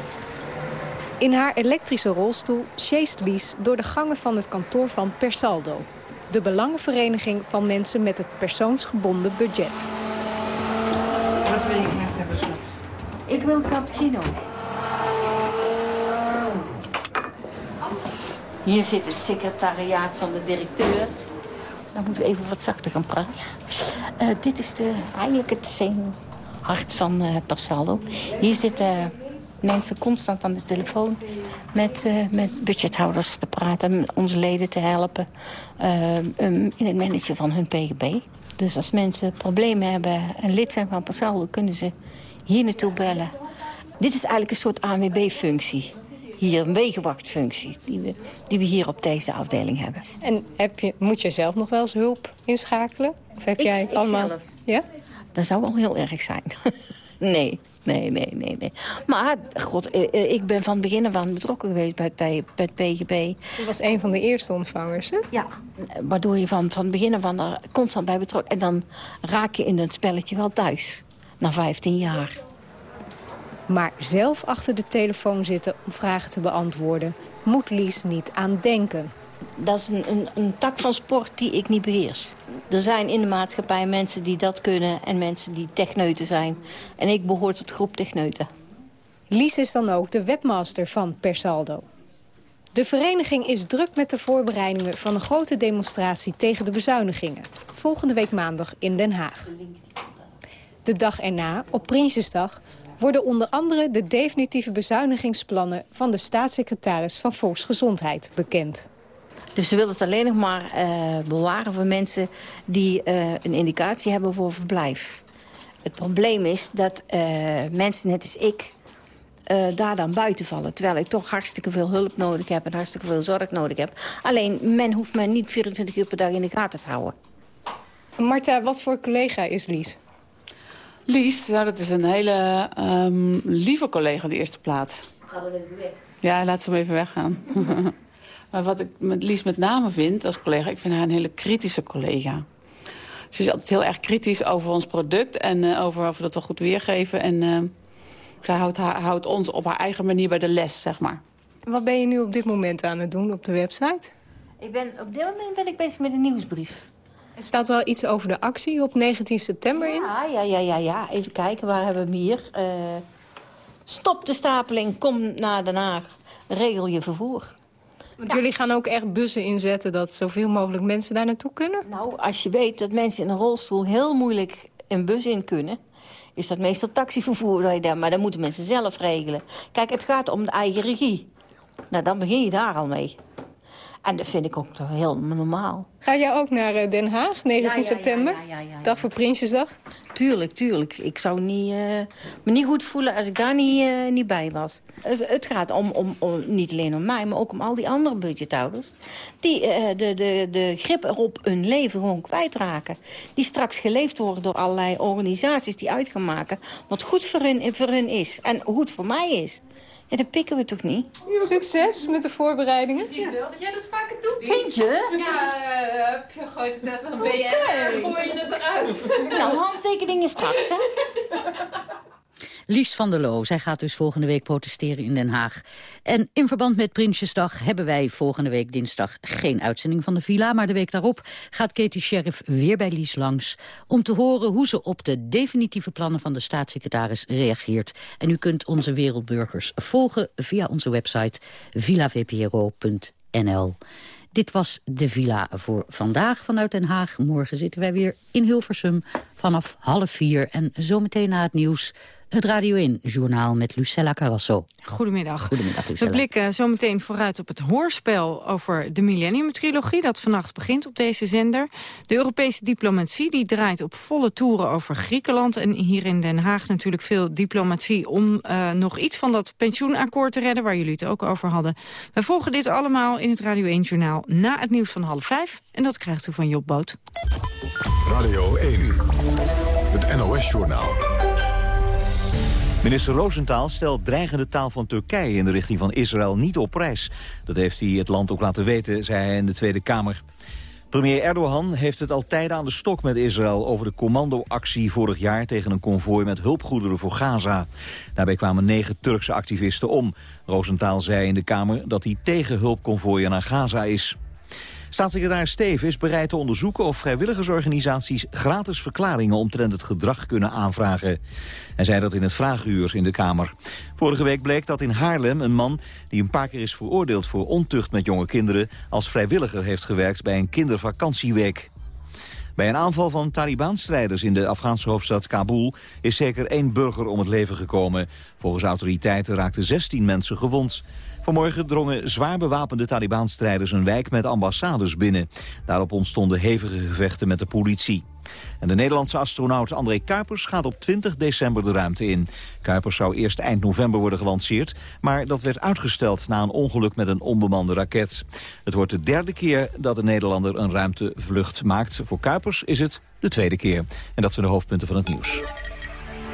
S13: In haar elektrische rolstoel sjeest Lies door de gangen van het kantoor van Persaldo. De belangenvereniging van mensen met het persoonsgebonden budget.
S14: Wat wil je graag hebben, schat? Ik wil cappuccino. Hier zit het secretariaat van de directeur. Dan moeten we even wat zachter gaan praten. Uh, dit is de, eigenlijk het hart van uh. Hier zitten mensen constant aan de telefoon met, uh, met budgethouders te praten... onze leden te helpen um, in het managen van hun PGB. Dus als mensen problemen hebben en lid zijn van Persaldo... kunnen ze hier naartoe bellen. Dit is eigenlijk een soort ANWB-functie hier een wegenwachtfunctie die we, die we hier op deze afdeling hebben.
S13: En heb je, moet je zelf nog wel eens hulp inschakelen? Of heb
S14: ik,
S13: jij het allemaal?
S14: Zelf.
S13: Ja?
S14: Dat zou wel heel erg zijn. *laughs* nee. Nee, nee, nee, nee. Maar, god, ik ben van het begin af aan betrokken geweest bij, bij, bij het PGB.
S13: Je was een van de eerste ontvangers, hè?
S14: Ja, waardoor je van, van het begin af aan er constant bij betrokken... en dan raak je in het spelletje wel thuis, na 15 jaar.
S13: Maar zelf achter de telefoon zitten om vragen te beantwoorden... moet Lies niet aan denken.
S14: Dat is een, een, een, tak van sport die ik niet beheers. Er zijn in de maatschappij mensen die dat kunnen... en mensen die techneuten zijn. En ik behoor tot groep techneuten.
S13: Lies is dan ook de webmaster van Persaldo. De vereniging is druk met de voorbereidingen van een grote demonstratie tegen de bezuinigingen. Volgende week maandag in Den Haag. De dag erna, op Prinsjesdag, worden onder andere de definitieve bezuinigingsplannen van de staatssecretaris van Volksgezondheid bekend.
S14: Dus ze willen het alleen nog maar uh, bewaren voor mensen die uh, een indicatie hebben voor verblijf. Het probleem is dat uh, mensen net als ik daar dan buiten vallen. Terwijl ik toch hartstikke veel hulp nodig heb en hartstikke veel zorg nodig heb. Alleen men hoeft me niet 24 uur per dag in de gaten te houden.
S13: Marta, wat voor collega is Lies?
S16: Lies, nou, dat is een hele um, lieve collega de eerste plaats.
S14: Gaan we even weg?
S16: Ja, laat ze hem even weggaan. *laughs* maar wat ik met Lies met name vind als collega... ik vind haar een hele kritische collega. Ze is altijd heel erg kritisch over ons product... en uh, over of we dat wel goed weergeven. En uh, zij houdt, haar, houdt ons op haar eigen manier bij de les, zeg maar.
S13: Wat ben je nu op dit moment aan het doen op de website?
S14: Ik ben, op dit moment ben ik bezig met een nieuwsbrief.
S13: Er staat wel iets over de actie op 19 september in?
S14: Ja, ja, ja, ja. ja. Even kijken, waar hebben we hem hier? Uh, stop de stapeling, kom naar Den Haag. Regel je vervoer.
S13: Want ja. jullie gaan ook echt bussen inzetten... dat zoveel mogelijk mensen daar naartoe kunnen?
S14: Nou, als je weet dat mensen in een rolstoel heel moeilijk een bus in kunnen... is dat meestal taxivervoer. Maar dat moeten mensen zelf regelen. Kijk, het gaat om de eigen regie. Nou, dan begin je daar al mee. En dat vind ik ook heel normaal.
S13: Ga jij ook naar eh, Den Haag, 19
S14: Ja, ja, ja,
S13: september?
S14: ja, ja, ja,
S13: Dag voor Prinsjesdag?
S14: Tuurlijk, tuurlijk. Ik zou niet, eh, me niet goed voelen als ik daar niet, eh, niet bij was. Het, het gaat om, om, om, niet alleen om mij, maar ook om al die andere budgethouders... die eh, de, de, de grip erop hun leven gewoon kwijtraken. Die straks geleefd worden door allerlei organisaties die uit gaan maken... wat goed voor hun, voor hun is en goed voor mij is. Ja, dat pikken we toch niet?
S13: Succes met de voorbereidingen.
S17: Je ziet wel dat jij dat vaker doet.
S14: Vind je?
S17: Ja, uh, heb je gooit het als een BR, gooi je het eruit.
S14: Nou, handtekeningen straks, hè? *laughs*
S8: Lies van der Loo, zij gaat dus volgende week protesteren in Den Haag. En in verband met Prinsjesdag hebben wij volgende week dinsdag geen uitzending van de villa. Maar de week daarop gaat Katie Sheriff weer bij Lies langs... om te horen hoe ze op de definitieve plannen van de staatssecretaris reageert. En u kunt onze wereldburgers volgen via onze website villavpro.nl. Dit was de villa voor vandaag vanuit Den Haag. Morgen zitten wij weer in Hilversum vanaf half vier. En zometeen na het nieuws het Radio 1-journaal met Lucella Carrasso.
S18: Goedemiddag.
S8: Goedemiddag,
S18: We
S8: Lucella.
S18: blikken zometeen vooruit op het hoorspel over de Millennium-trilogie... dat vannacht begint op deze zender. De Europese diplomatie die draait op volle toeren over Griekenland... en hier in Den Haag natuurlijk veel diplomatie... om eh, nog iets van dat pensioenakkoord te redden... waar jullie het ook over hadden. Wij volgen dit allemaal in het Radio 1-journaal na het nieuws van half vijf. En dat krijgt u van Job Boot.
S1: Radio 1, het NOS-journaal.
S2: Minister Roosentaal stelt dreigende taal van Turkije in de richting van Israël niet op prijs. Dat heeft hij het land ook laten weten, zei hij in de Tweede Kamer. Premier Erdogan heeft het al tijden aan de stok met Israël over de commandoactie vorig jaar tegen een konvooi met hulpgoederen voor Gaza. Daarbij kwamen negen Turkse activisten om. Roosentaal zei in de Kamer dat hij tegen hulpconvooien naar Gaza is. Staatssecretaris Steven is bereid te onderzoeken of vrijwilligersorganisaties gratis verklaringen omtrent het gedrag kunnen aanvragen. Hij zei dat in het vraaguur in de Kamer. Vorige week bleek dat in Haarlem een man die een paar keer is veroordeeld voor ontucht met jonge kinderen als vrijwilliger heeft gewerkt bij een kindervakantieweek. Bij een aanval van Taliban-strijders in de Afghaanse hoofdstad Kabul is zeker één burger om het leven gekomen. Volgens autoriteiten raakten 16 mensen gewond. Vanmorgen drongen zwaar bewapende Taliban-strijders een wijk met ambassades binnen. Daarop ontstonden hevige gevechten met de politie. En de Nederlandse astronaut André Kuipers gaat op 20 december de ruimte in. Kuipers zou eerst eind november worden gelanceerd, maar dat werd uitgesteld na een ongeluk met een onbemande raket. Het wordt de derde keer dat een Nederlander een ruimtevlucht maakt. Voor Kuipers is het de tweede keer. En dat zijn de hoofdpunten van het nieuws.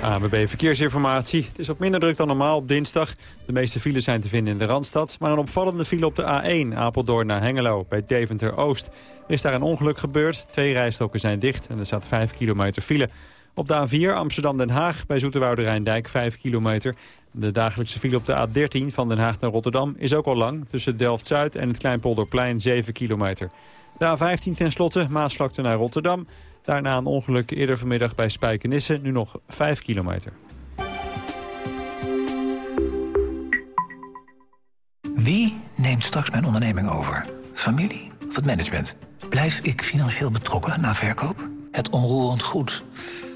S4: ABB Verkeersinformatie. Het is wat minder druk dan normaal op dinsdag. De meeste files zijn te vinden in de Randstad. Maar een opvallende file op de A1, Apeldoorn naar Hengelo, bij Deventer-Oost. Er is daar een ongeluk gebeurd. Twee rijstroken zijn dicht en er staat 5 kilometer file. Op de A4 Amsterdam-Den Haag bij Zoeterwoude Rijndijk 5 kilometer. De dagelijkse file op de A13 van Den Haag naar Rotterdam is ook al lang. Tussen Delft-Zuid en het Kleinpolderplein 7 kilometer. De A15 tenslotte, Maasvlakte naar Rotterdam. Daarna een ongeluk eerder vanmiddag bij Spijkenisse, nu nog 5 kilometer.
S19: Wie neemt straks mijn onderneming over? Familie of het management? Blijf ik financieel betrokken na verkoop? Het onroerend goed.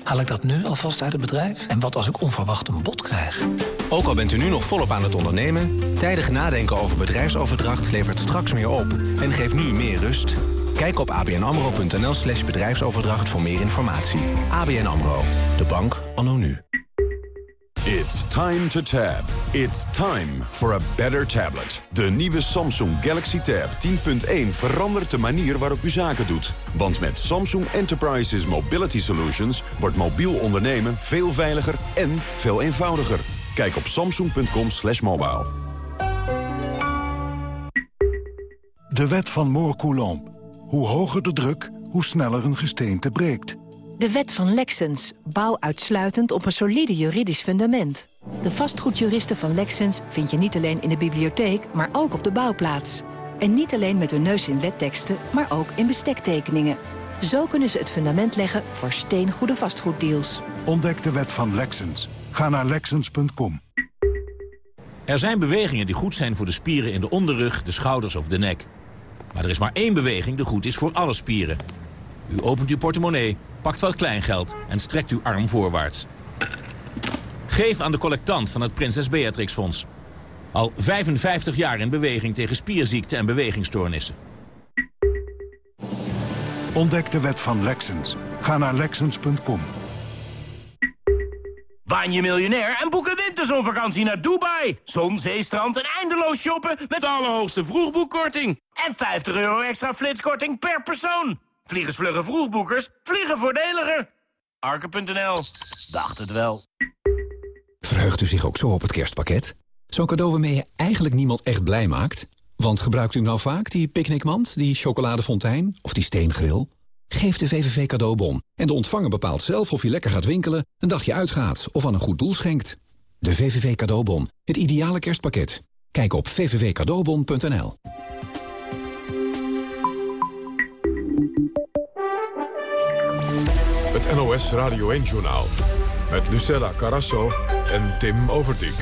S19: Haal ik dat nu alvast uit het bedrijf? En wat als ik onverwacht een bod krijg?
S20: Ook al bent u nu nog volop aan het ondernemen... tijdig nadenken over bedrijfsoverdracht levert straks meer op... en geeft nu meer rust. Kijk op abnamro.nl slash bedrijfsoverdracht voor meer informatie. ABN AMRO, de bank anno nu.
S1: It's time to tab. It's time for a better tablet. De nieuwe Samsung Galaxy Tab 10.1 verandert de manier waarop u zaken doet. Want met Samsung Enterprises Mobility Solutions wordt mobiel ondernemen veel veiliger en veel eenvoudiger. Kijk op samsung.com slash mobile.
S21: De wet van Moore-Coulomb. Hoe hoger de druk, hoe sneller een gesteente breekt.
S22: De wet van Lexens. Bouw uitsluitend op een solide juridisch fundament. De vastgoedjuristen van Lexens vind je niet alleen in de bibliotheek, maar ook op de bouwplaats. En niet alleen met hun neus in wetteksten, maar ook in bestektekeningen. Zo kunnen ze het fundament leggen voor steengoede vastgoeddeals.
S21: Ontdek de wet van Lexens. Ga naar Lexens.com.
S23: Er zijn bewegingen die goed zijn voor de spieren in de onderrug, de schouders of de nek. Maar er is maar één beweging die goed is voor alle spieren. U opent uw portemonnee, pakt wat kleingeld en strekt uw arm voorwaarts. Geef aan de collectant van het Prinses Beatrix Fonds. Al 55 jaar in beweging tegen spierziekten en bewegingsstoornissen.
S21: Ontdek de wet van Lexens. Ga naar Lexens.com.
S24: Waan je miljonair en boek een winterzonvakantie naar Dubai. Zon, zee, strand en eindeloos shoppen met de allerhoogste vroegboekkorting. En 50 euro extra flitskorting per persoon. Vliegensvlugge vroegboekers vliegen voordeliger. Arke.nl. Dacht het wel.
S25: Verheugt u zich ook zo op het kerstpakket? Zo'n cadeau waarmee je eigenlijk niemand echt blij maakt? Want gebruikt u nou vaak die picknickmand, die chocoladefontein of die steengril? Geef de VVV cadeaubon en de ontvanger bepaalt zelf of je lekker gaat winkelen, een dagje uitgaat of aan een goed doel schenkt. De VVV cadeaubon, het ideale kerstpakket. Kijk op vvvcadeaubon.nl.
S26: NOS Radio 1-journaal met Lucella Carasso en Tim Overdijk.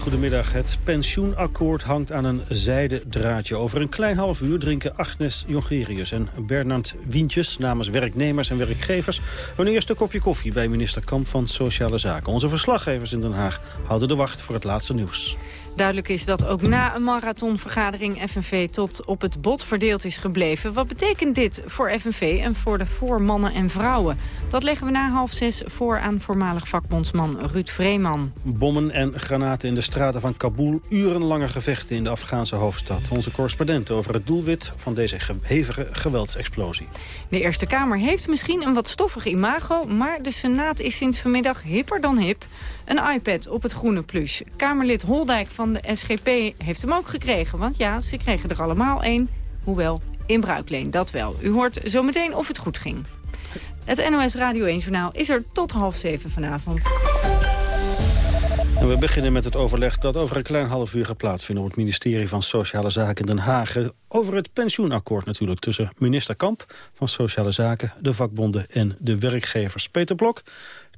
S27: Goedemiddag. Het pensioenakkoord hangt aan een zijden draadje. Over een klein half uur drinken Agnes Jongerius en Bernard Wientjes... namens werknemers en werkgevers hun eerste kopje koffie... bij minister Kamp van Sociale Zaken. Onze verslaggevers in Den Haag houden de wacht voor het laatste nieuws.
S18: Duidelijk is dat ook na een marathonvergadering FNV tot op het bot verdeeld is gebleven. Wat betekent dit voor FNV en voor de voormannen en vrouwen? Dat leggen we na half zes voor aan voormalig vakbondsman Ruud Vreeman.
S27: Bommen en granaten in de straten van Kabul. Urenlange gevechten in de Afghaanse hoofdstad. Onze correspondent over het doelwit van deze hevige geweldsexplosie.
S18: De Eerste Kamer heeft misschien een wat stoffig imago... maar de Senaat is sinds vanmiddag hipper dan hip. Een iPad op het groene plush. Kamerlid Holdijk van de SGP heeft hem ook gekregen. Want ja, ze kregen er allemaal één. Hoewel, in bruikleen, dat wel. U hoort zometeen of het goed ging. Het NOS Radio 1-journaal is er tot half zeven vanavond.
S27: We beginnen met het overleg dat over een klein half uur gaat plaatsvinden... op het ministerie van Sociale Zaken in Den Haag. Over het pensioenakkoord natuurlijk tussen minister Kamp van Sociale Zaken... de vakbonden en de werkgevers. Peter Blok,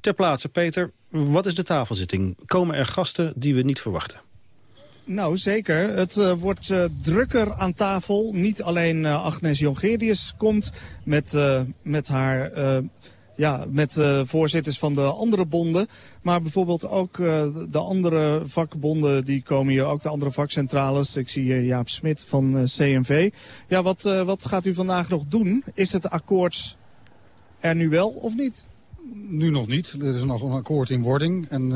S27: ter plaatse. Peter, wat is de tafelsitting? Komen er gasten die we niet verwachten?
S28: Nou, zeker. Het uh, wordt uh, drukker aan tafel. Niet alleen uh, Agnes Jongerius komt met, met haar... ja, met voorzitters van de andere bonden. Maar bijvoorbeeld ook de andere vakbonden, die komen hier. Ook de andere vakcentrales. Ik zie Jaap Smit van CNV. Ja, wat, wat gaat u vandaag nog doen? Is het akkoord er nu wel of niet?
S29: Nu nog niet. Er is nog een akkoord in wording. En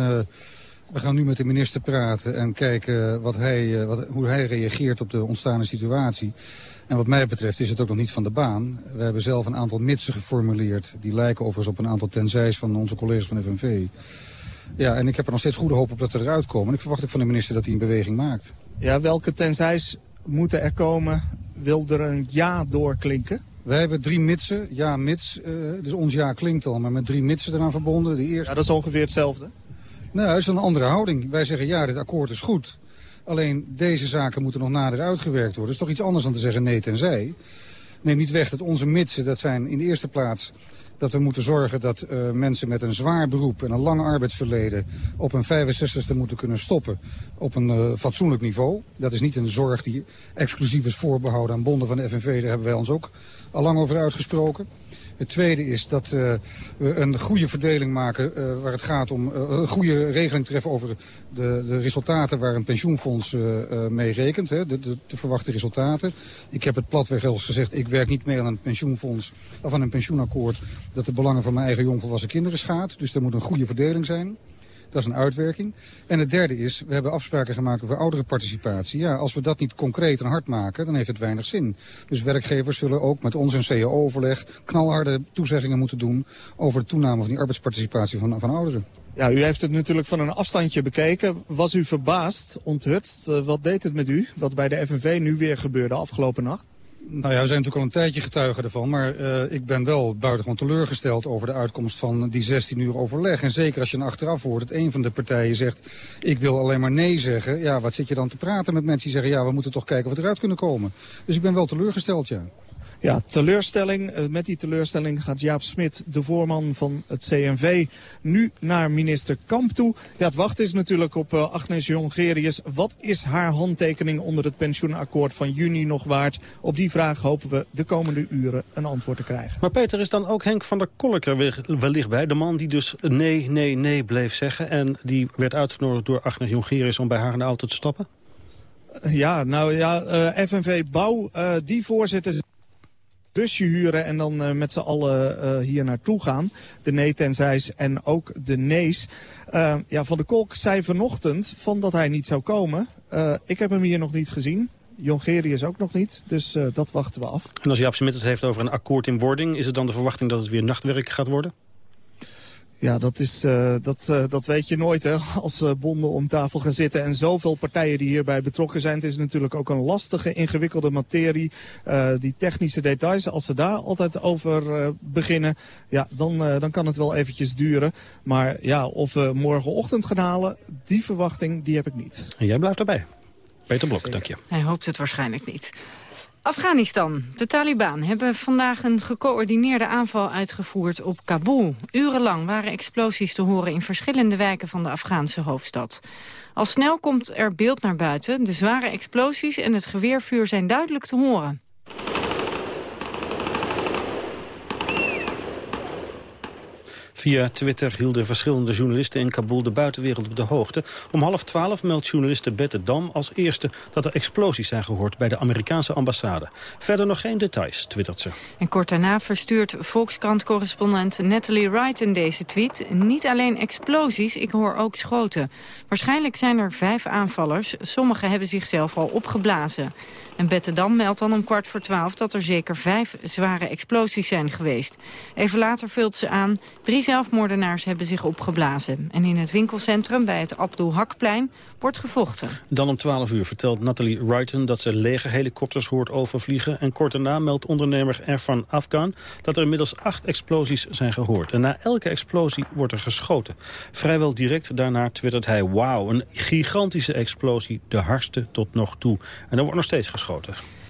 S29: we gaan nu met de minister praten en kijken wat hij, wat, hoe hij reageert op de ontstaande situatie. En wat mij betreft is het ook nog niet van de baan. We hebben zelf een aantal mitsen geformuleerd. Die lijken overigens op een aantal tenzijs van onze collega's van FNV. Ja, en ik heb er nog steeds goede hoop op dat we eruit komen. En ik verwacht ook van de minister dat hij een beweging maakt.
S28: Ja, welke tenzijs moeten er komen? Wil er een ja doorklinken?
S29: Wij hebben drie mitsen. Ja, mits. Uh, dus ons ja klinkt al, maar met drie mitsen eraan verbonden. De eerste...
S28: Ja, dat is ongeveer hetzelfde.
S29: Nou, dat is een andere houding. Wij zeggen ja, dit akkoord is goed. Alleen deze zaken moeten nog nader uitgewerkt worden. Dat is toch iets anders dan te zeggen nee tenzij. Neem niet weg dat onze mitsen, dat zijn in de eerste plaats dat we moeten zorgen dat uh, mensen met een zwaar beroep en een lang arbeidsverleden op een 65ste moeten kunnen stoppen op een uh, fatsoenlijk niveau. Dat is niet een zorg die exclusief is voorbehouden aan bonden van de FNV. Daar hebben wij ons ook al lang over uitgesproken. Het tweede is dat uh, we een goede verdeling maken uh, waar het gaat om uh, een goede regeling treffen over de, de resultaten waar een pensioenfonds mee rekent. Hè, de, de, de, verwachte resultaten. Ik heb het platweg al gezegd, ik werk niet mee aan een pensioenfonds of aan een pensioenakkoord dat de belangen van mijn eigen jongvolwassen kinderen schaadt. Dus er moet een goede verdeling zijn. Dat is een uitwerking. En het derde is, we hebben afspraken gemaakt over ouderenparticipatie. Ja, als we dat niet concreet en hard maken, dan heeft het weinig zin. Dus werkgevers zullen ook met ons in CAO-overleg knalharde toezeggingen moeten doen over de toename van die arbeidsparticipatie van, van ouderen.
S28: Ja, u heeft het natuurlijk van een afstandje bekeken. Was u verbaasd, onthutst? Uh, wat deed het met u, wat bij de FNV nu weer gebeurde afgelopen nacht?
S29: Nou ja, we zijn natuurlijk al een tijdje getuigen ervan. Maar uh, ik ben wel buitengewoon teleurgesteld over de uitkomst van die 16 uur overleg. En zeker als je achteraf hoort dat een van de partijen zegt... ik wil alleen maar nee zeggen. Ja, wat zit je dan te praten met mensen die zeggen... ja, we moeten toch kijken of we eruit kunnen komen. Dus ik ben wel teleurgesteld, ja.
S28: Ja, teleurstelling. Eh, met die teleurstelling gaat Jaap Smit, de voorman van het CNV, nu naar minister Kamp toe. Ja, het wachten is natuurlijk op uh, Agnes Jongerius. Wat is haar handtekening onder het pensioenakkoord van juni nog waard? Op die vraag hopen we de komende uren een antwoord te krijgen.
S27: Maar Peter, is dan ook Henk van der Kolk er wellicht bij? De man die dus nee, nee, nee bleef zeggen. En die werd uitgenodigd door Agnes Jongerius om bij haar in de auto te stappen?
S28: Ja, nou ja, uh, FNV Bouw, die voorzitter busje huren en dan uh, met z'n allen uh, hier naartoe gaan. De nee tenzijs en ook de nees. Uh, ja, Van de Kolk zei vanochtend van dat hij niet zou komen. ik heb hem hier nog niet gezien. Jongerius ook nog niet, dus dat wachten we af.
S27: En als Jaap Smit het heeft over een akkoord in wording... is het dan de verwachting dat het weer nachtwerk gaat worden?
S28: Ja, dat, is, uh, dat, uh, dat weet je nooit hè, *laughs* als uh, bonden om tafel gaan zitten. En zoveel partijen die hierbij betrokken zijn. Het is natuurlijk ook een lastige, ingewikkelde materie. die technische details, als ze daar altijd over beginnen... Ja, dan, dan kan het wel eventjes duren. Maar ja, of we morgenochtend gaan halen, die verwachting die heb ik niet.
S27: En jij blijft erbij. Peter Blok, dank je.
S18: Hij hoopt het waarschijnlijk niet. Afghanistan. De Taliban hebben vandaag een gecoördineerde aanval uitgevoerd op Kabul. Urenlang waren explosies te horen in verschillende wijken van de Afghaanse hoofdstad. Al snel komt er beeld naar buiten. De zware explosies en het geweervuur zijn duidelijk te horen.
S27: Via Twitter hielden verschillende journalisten in Kabul de buitenwereld op de hoogte. Om half twaalf meldt journaliste Bette Dam als eerste dat er explosies zijn gehoord bij de Amerikaanse ambassade. Verder nog geen details, twittert ze.
S18: En kort daarna verstuurt Volkskrant-correspondent Natalie Wright in deze tweet. Niet alleen explosies, ik hoor ook schoten. Waarschijnlijk zijn er vijf aanvallers. Sommigen hebben zichzelf al opgeblazen. En Bettendam meldt dan om kwart voor twaalf dat er zeker vijf zware explosies zijn geweest. Even later vult ze aan, drie zelfmoordenaars hebben zich opgeblazen. En in het winkelcentrum bij het Abdul Hakplein wordt gevochten.
S27: Dan om 12 uur vertelt Natalie Wrighton dat ze legerhelikopters hoort overvliegen. En kort daarna meldt ondernemer Erfan Afghan dat er inmiddels acht explosies zijn gehoord. En na elke explosie wordt er geschoten. Vrijwel direct daarna twittert hij, wauw, een gigantische explosie, de hardste tot nog toe. En er wordt nog steeds geschoten.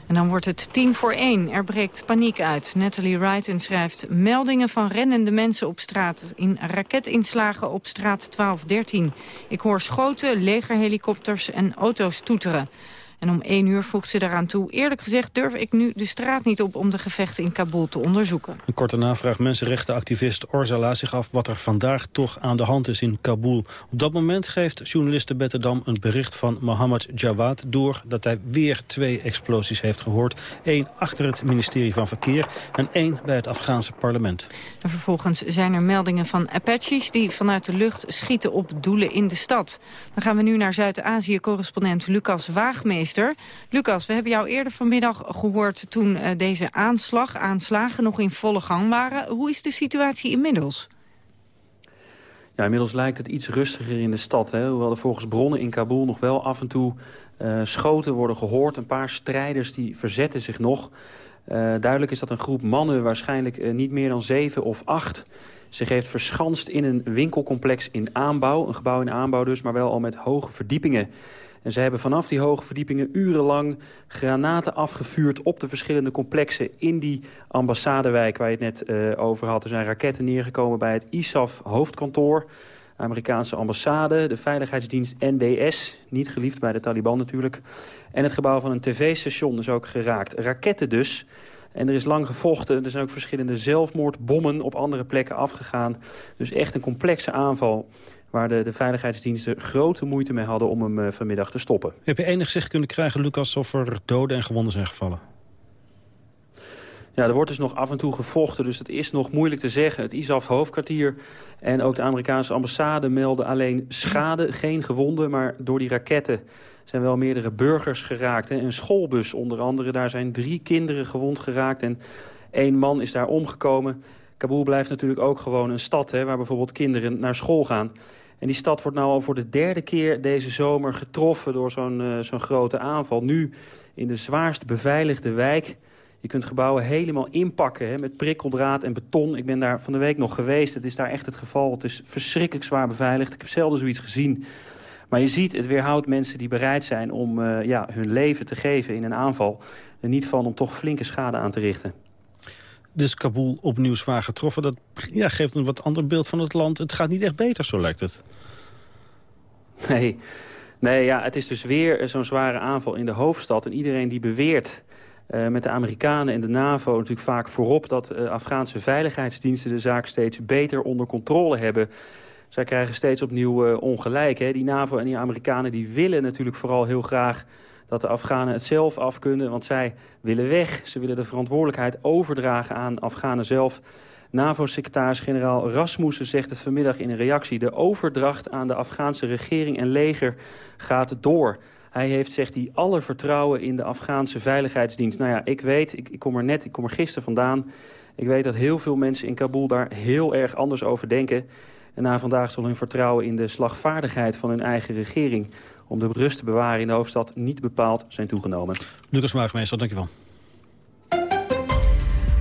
S18: En dan wordt het tien voor één. Er breekt paniek uit. Natalie Wrighton schrijft meldingen van rennende mensen op straat... in raketinslagen op straat 1213. Ik hoor schoten, legerhelikopters en auto's toeteren. En om één uur voegt ze daaraan toe. Eerlijk gezegd durf ik nu de straat niet op om de gevechten in Kabul te onderzoeken.
S27: Een korte navraag mensenrechtenactivist Orzala zich af wat er vandaag toch aan de hand is in Kabul. Op dat moment geeft journaliste Betterdam een bericht van Mohammed Jawad door dat hij weer twee explosies heeft gehoord. Eén achter het ministerie van Verkeer en één bij het Afghaanse parlement.
S18: En vervolgens zijn er meldingen van Apaches die vanuit de lucht schieten op doelen in de stad. Dan gaan we nu naar Zuid-Azië-correspondent Lucas Waagmeester Lucas, we hebben jou eerder vanmiddag gehoord toen uh, deze aanslag, aanslagen nog in volle gang waren. Hoe is de situatie inmiddels?
S30: Ja, inmiddels lijkt het iets rustiger in de stad. Hè? Hoewel er volgens bronnen in Kabul nog wel af en toe uh, schoten worden gehoord. Een paar strijders die verzetten zich nog. Uh, duidelijk is dat een groep mannen, waarschijnlijk niet meer dan zeven of acht... zich heeft verschanst in een winkelcomplex in aanbouw. Een gebouw in aanbouw dus, maar wel al met hoge verdiepingen. En ze hebben vanaf die hoge verdiepingen urenlang granaten afgevuurd op de verschillende complexen in die ambassadewijk waar je het net uh, over had. Er zijn raketten neergekomen bij het ISAF hoofdkantoor. De Amerikaanse ambassade, de veiligheidsdienst NDS, niet geliefd bij de Taliban natuurlijk. En het gebouw van een tv-station is ook geraakt. Raketten dus. En er is lang gevochten. Er zijn ook verschillende zelfmoordbommen op andere plekken afgegaan. Dus echt een complexe aanval waar de, de veiligheidsdiensten grote moeite mee hadden om hem uh, vanmiddag te stoppen.
S27: Heb je enig zicht kunnen krijgen, Lucas, of er doden en gewonden zijn gevallen?
S30: Ja, er wordt dus nog af en toe gevochten, dus het is nog moeilijk te zeggen. Het ISAF-hoofdkwartier en ook de Amerikaanse ambassade melden alleen schade, geen gewonden. Maar door die raketten zijn wel meerdere burgers geraakt. Hè. Een schoolbus onder andere, daar zijn drie kinderen gewond geraakt en één man is daar omgekomen. Kabul blijft natuurlijk ook gewoon een stad hè, waar bijvoorbeeld kinderen naar school gaan. En die stad wordt nou al voor de derde keer deze zomer getroffen door zo'n uh, zo'n grote aanval. Nu in de zwaarst beveiligde wijk. Je kunt gebouwen helemaal inpakken hè, met prikkeldraad en beton. Ik ben daar van de week nog geweest. Het is daar echt het geval. Het is verschrikkelijk zwaar beveiligd. Ik heb zelden zoiets gezien. Maar je ziet, het weerhoudt mensen die bereid zijn om uh, ja, hun leven te geven in een aanval. Er niet van om toch flinke schade aan te richten.
S27: Dus Kabul opnieuw zwaar getroffen. Dat ja, geeft een wat ander beeld van het land. Het gaat niet echt beter, zo lijkt het.
S30: Nee, nee ja, het is dus weer zo'n zware aanval in de hoofdstad. En iedereen die beweert uh, met de Amerikanen en de NAVO natuurlijk vaak voorop... dat uh, Afghaanse veiligheidsdiensten de zaak steeds beter onder controle hebben. Zij krijgen steeds opnieuw uh, ongelijk. Hè? Die NAVO en die Amerikanen die willen natuurlijk vooral heel graag dat de Afghanen het zelf af kunnen, want zij willen weg. Ze willen de verantwoordelijkheid overdragen aan Afghanen zelf. NAVO-secretaris-generaal Rasmussen zegt het vanmiddag in een reactie... de overdracht aan de Afghaanse regering en leger gaat door. Hij heeft, zegt hij, alle vertrouwen in de Afghaanse veiligheidsdienst. Nou ja, ik weet, ik, ik kom er net, ik kom er gisteren vandaan... Ik weet dat heel veel mensen in Kabul daar heel erg anders over denken. En na vandaag zal hun vertrouwen in de slagvaardigheid van hun eigen regering... om de rust te bewaren in de hoofdstad niet bepaald zijn toegenomen.
S27: Lucas Maagmeester, dankjewel.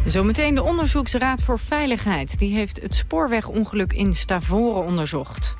S18: Zometeen de Onderzoeksraad voor Veiligheid. Die heeft het spoorwegongeluk in Stavoren onderzocht.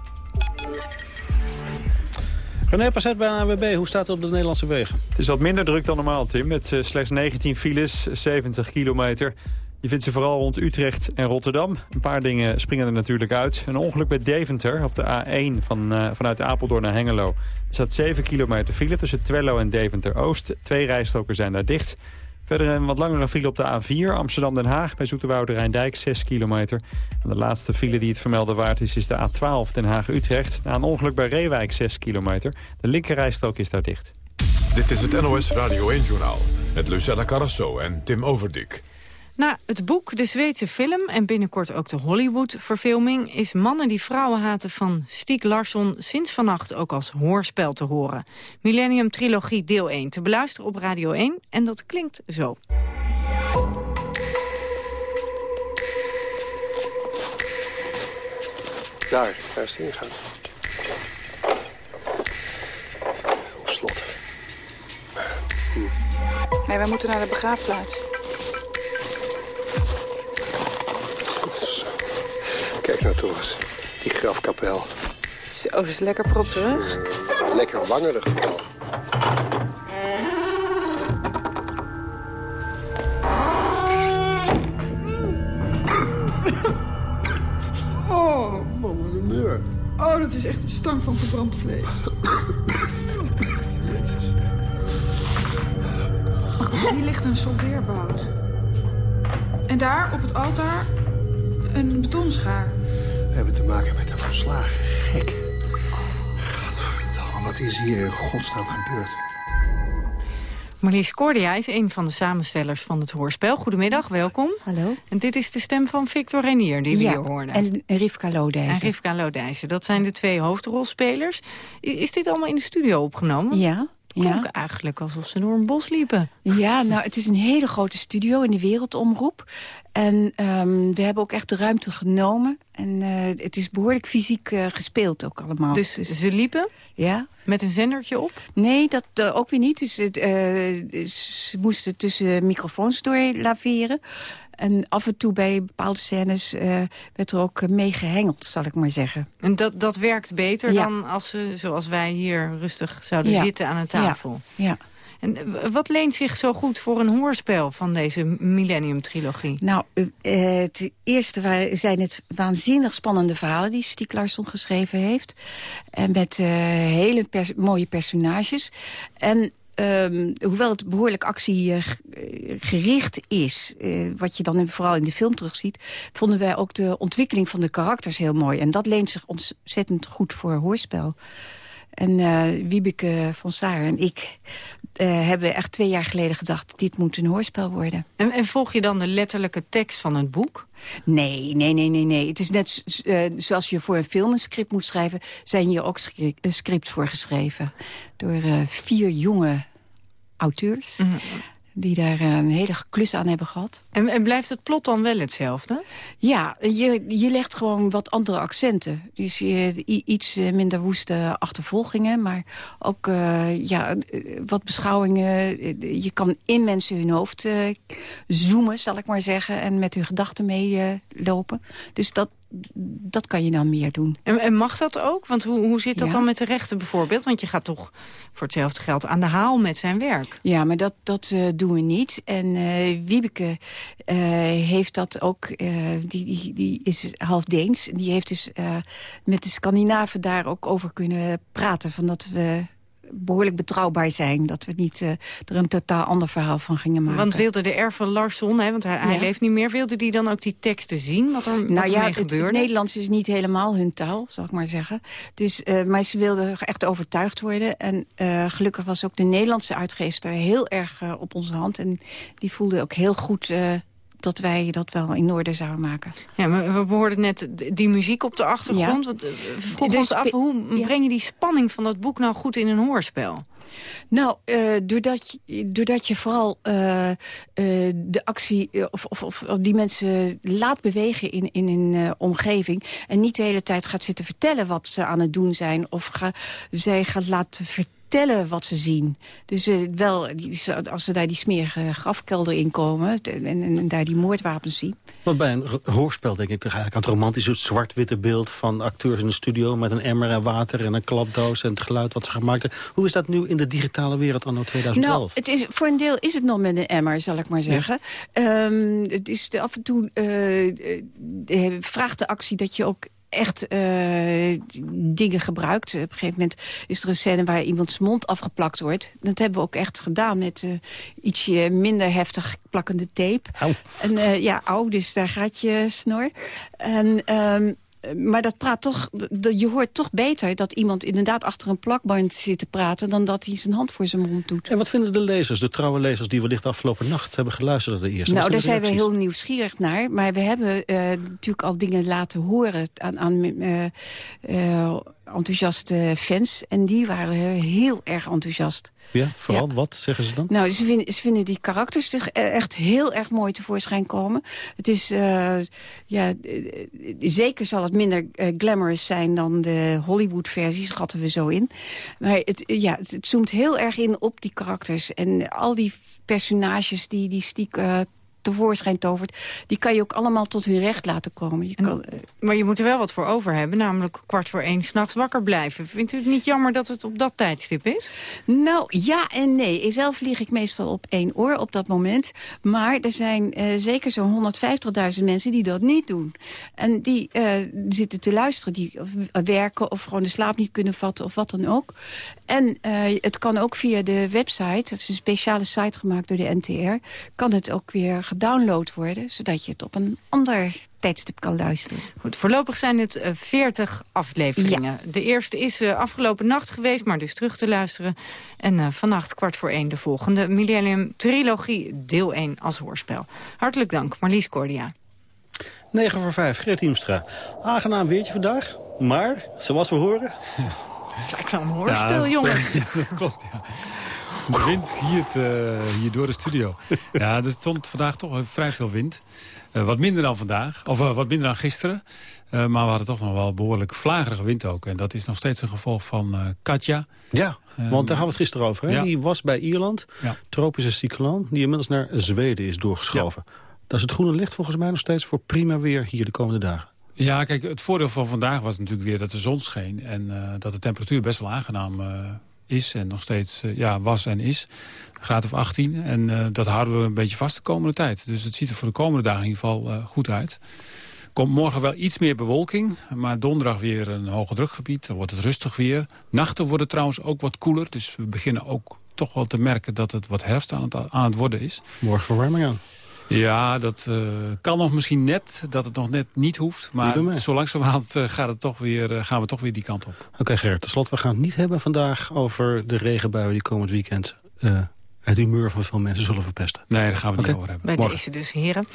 S27: René Passet bij ANWB, hoe staat het op de Nederlandse wegen?
S4: Het is wat minder druk dan normaal, Tim. Met uh, slechts 19 files, 70 kilometer. Je vindt ze vooral rond Utrecht en Rotterdam. Een paar dingen springen er natuurlijk uit. Een ongeluk bij Deventer op de A1 van, uh, vanuit Apeldoorn naar Hengelo. Er staat 7 kilometer file tussen Twello en Deventer-Oost. Twee rijstroken zijn daar dicht. Verder een wat langere file op de A4 Amsterdam-Den Haag... bij Zoeterwoude Rijndijk, 6 kilometer. En de laatste file die het vermelden waard is, is de A12 Den Haag-Utrecht. Na een ongeluk bij Reewijk, 6 kilometer. De linkerrijstrook is daar dicht.
S26: Dit is het NOS Radio 1-journaal met Lucella Carrasso en Tim Overdik.
S18: Na het boek, de Zweedse film en binnenkort ook de Hollywood-verfilming... is Mannen die vrouwen haten van Stieg Larsson sinds vannacht ook als hoorspel te horen. Millennium Trilogie deel 1 te beluisteren op Radio 1 en dat klinkt zo.
S31: Daar, daar is de ingang. Op slot.
S32: Hm. Nee, wij moeten naar de begraafplaats.
S31: Kijk nou toch eens, die grafkapel.
S32: Zo, dat is lekker protserig.
S31: Uh, lekker wangerig vooral.
S32: Oh, man, wat een muur. Oh, dat is echt een stank van verbrand vlees. Ach, hier ligt een soldeerbout. En daar, op het altaar, een betonschaar.
S31: We hebben te maken met een volslagen gek. Godverdomme, wat is hier in godsnaam gebeurd?
S18: Marlies Cordia is een van de samenstellers van het hoorspel. Goedemiddag, welkom.
S33: Hallo.
S18: En dit is de stem van Victor Renier, die we
S33: ja,
S18: hier hoorden.
S33: en Rivka Lodijzen.
S18: En Rivka Lodijzen, dat zijn de twee hoofdrolspelers. Is dit allemaal in de studio opgenomen?
S33: Ja.
S18: Het klonk eigenlijk alsof ze door een bos liepen.
S33: Ja, nou, het is een hele grote studio in de Wereldomroep. En um, we hebben ook echt de ruimte genomen. En uh, het is behoorlijk fysiek uh, gespeeld ook allemaal.
S18: Dus, dus ze liepen?
S33: Ja.
S18: Met een zendertje op?
S33: Nee, dat uh, ook weer niet. Dus, ze moesten tussen microfoons door laveren. En af en toe bij bepaalde scènes uh, werd er ook mee gehengeld, zal ik maar zeggen.
S18: En dat, dat werkt beter ja. dan als ze, zoals wij hier rustig zouden ja. zitten aan een tafel?
S33: Ja. ja.
S18: En wat leent zich zo goed voor een hoorspel van deze Millennium-trilogie?
S33: Nou, het eerste zijn het waanzinnig spannende verhalen... die Stieg Larsson geschreven heeft. En met hele pers mooie personages. En Um, hoewel het behoorlijk actiegericht is... Uh, wat je dan vooral in de film terugziet... vonden wij ook de ontwikkeling van de karakters heel mooi. En dat leent zich ontzettend goed voor hoorspel. En uh, Wiebeke van Saar en ik uh, hebben echt twee jaar geleden gedacht... dit moet een hoorspel worden.
S18: En, en, volg je dan de letterlijke tekst van het boek?
S33: Nee, nee, nee, nee. nee. Het is net uh, zoals je voor een film een script moet schrijven... zijn hier ook scripts voor geschreven. Door uh, vier jonge auteurs... Mm -hmm. Die daar een hele klus aan hebben gehad.
S18: En, en, blijft het plot dan wel hetzelfde?
S33: Ja, je, je legt gewoon wat andere accenten. Dus je, iets minder woeste achtervolgingen... maar ook uh, ja, wat beschouwingen. Je kan in mensen hun hoofd uh, zoomen, zal ik maar zeggen... en met hun gedachten meelopen. dus dat, dat kan je dan meer doen.
S18: En, en mag dat ook? Want hoe, hoe zit dat ja. dan met de rechten bijvoorbeeld? Want je gaat toch voor hetzelfde geld aan de haal met zijn werk.
S33: Ja, maar dat, dat uh, doen we niet. En uh, Wiebeke uh, heeft dat ook... die, die, die is half Deens. Die heeft dus met de Scandinaven daar ook over kunnen praten. Van dat we behoorlijk betrouwbaar zijn. Dat we niet er een totaal ander verhaal van gingen maken.
S18: Want wilde de erf van Larsson, hè, want hij, hij, leeft niet meer... wilde die dan ook die teksten zien, wat er,
S33: nou, ja,
S18: gebeurde? Het,
S33: het, Nederlands is niet helemaal hun taal, zal ik maar zeggen. Dus, maar ze wilden echt overtuigd worden. En gelukkig was ook de Nederlandse uitgever heel erg op onze hand. En die voelde ook heel goed dat wij dat wel in orde zouden maken.
S18: Ja, maar we hoorden net die muziek op de achtergrond. Ja. Want, uh, vroeg ons af, hoe breng je die spanning van dat boek nou goed in een hoorspel?
S33: Nou, uh, doordat, je, doordat je vooral uh, uh, de actie of, of, of, die mensen laat bewegen in, in een omgeving... en niet de hele tijd gaat zitten vertellen wat ze aan het doen zijn... of ga, zij gaat laten vertellen vertellen wat ze zien. Dus uh, wel, als ze daar die smerige grafkelder in komen... En, en, en, daar die moordwapens zien.
S27: Want bij een hoorspel denk ik eigenlijk aan het romantische zwart-witte beeld... van acteurs in de studio met een emmer en water en een klapdoos... en het geluid wat ze gemaakt hebben. Hoe is dat nu in de digitale wereld anno 2011?
S33: Nou, het is, voor een deel is het nog met een emmer, zal ik maar zeggen. Ja. Um, het is de, af en toe uh, vraagt de actie dat je ook echt uh, dingen gebruikt. Op een gegeven moment is er een scène waar iemands mond afgeplakt wordt. Dat hebben we ook echt gedaan met uh, ietsje minder heftig plakkende tape.
S27: Au.
S33: En, uh, ja, au, dus daar gaat je snor. En... Um, maar dat praat toch, je hoort toch beter dat iemand inderdaad achter een plakband zit te praten... dan dat hij zijn hand voor zijn mond doet.
S27: En wat vinden de lezers, de trouwe lezers die wellicht afgelopen nacht hebben geluisterd naar de eerste?
S33: Nou, daar zijn we heel nieuwsgierig naar. Maar we hebben uh, natuurlijk al dingen laten horen aan... aan uh, uh, enthousiaste fans. En die waren heel erg enthousiast.
S27: Ja, vooral wat zeggen ze dan?
S33: Nou, ze vinden, ze vinden die karakters echt heel erg mooi tevoorschijn komen. Het is, uh, ja, zeker zal het minder uh, glamorous zijn dan de Hollywood-versie, schatten we zo in. Maar het, ja, het, het, zoomt heel erg in op die karakters. En al die personages die, die Stiek uh, tevoorschijn tovert... die kan je ook allemaal tot hun recht laten komen. Je kan,
S18: uh... Maar je moet er wel wat voor over hebben, namelijk kwart voor één s'nachts wakker blijven. Vindt u het niet jammer dat het op dat tijdstip is?
S33: Nou, ja en nee. Zelf vlieg ik meestal op één oor op dat moment. Maar er zijn uh, zeker zo'n 150.000 mensen die dat niet doen. En die uh, zitten te luisteren, die of, werken of gewoon de slaap niet kunnen vatten of wat dan ook. En het kan ook via de website, dat is een speciale site gemaakt door de NTR... kan het ook weer gedownload worden... zodat je het op een ander tijdstip kan luisteren.
S18: Goed, voorlopig zijn het uh, 40 afleveringen. Ja. De eerste is uh, afgelopen nacht geweest, maar dus terug te luisteren. En uh, vannacht kwart voor één de volgende. Millennium Trilogie, deel 1 als hoorspel. Hartelijk dank, Marlies Cordia.
S27: 9 voor 5, Geert Hiemstra. Aangenaam weertje vandaag, maar zoals we horen... *laughs*
S18: Lijkt wel een hoorspel, ja, jongens.
S34: Ja, *laughs* dat klopt, ja. *laughs* De wind giert uh, hier door de studio. Ja, er stond vandaag toch vrij veel wind. Uh, wat minder dan vandaag, of uh, wat minder dan gisteren. maar we hadden toch nog wel behoorlijk vlagerige wind ook. En dat is nog steeds een gevolg van Katja.
S27: Ja, want daar hadden we het gisteren over. Hè? Ja. Die was bij Ierland, ja. tropische cycloon... die inmiddels naar Zweden is doorgeschoven. Ja. Dat is het groene licht volgens mij nog steeds voor prima weer hier de komende dagen.
S34: Ja, kijk, het voordeel van vandaag was natuurlijk weer dat de zon scheen... en dat de temperatuur best wel aangenaam is en nog steeds uh, ja, was en is. Graad of 18. En uh, dat houden we een beetje vast de komende tijd. Dus het ziet er voor de komende dagen in ieder geval uh, goed uit. Komt morgen wel iets meer bewolking. Maar donderdag weer een hoge drukgebied. Dan wordt het rustig weer. Nachten worden trouwens ook wat koeler. Dus we beginnen ook toch wel te merken dat het wat herfst aan het, aan het worden is.
S27: Morgen verwarming aan.
S34: Ja, dat uh, kan nog misschien net, dat het nog net niet hoeft. Maar zo langzamerhand uh, gaat het toch weer, uh, gaan we toch weer die kant op.
S27: Oké okay, Gert, tenslotte, we gaan het niet hebben vandaag over de regenbuien die komend weekend het humeur van veel mensen zullen verpesten.
S34: Nee, daar gaan we het okay. niet over hebben.
S18: Bij Morgen. deze dus, heren.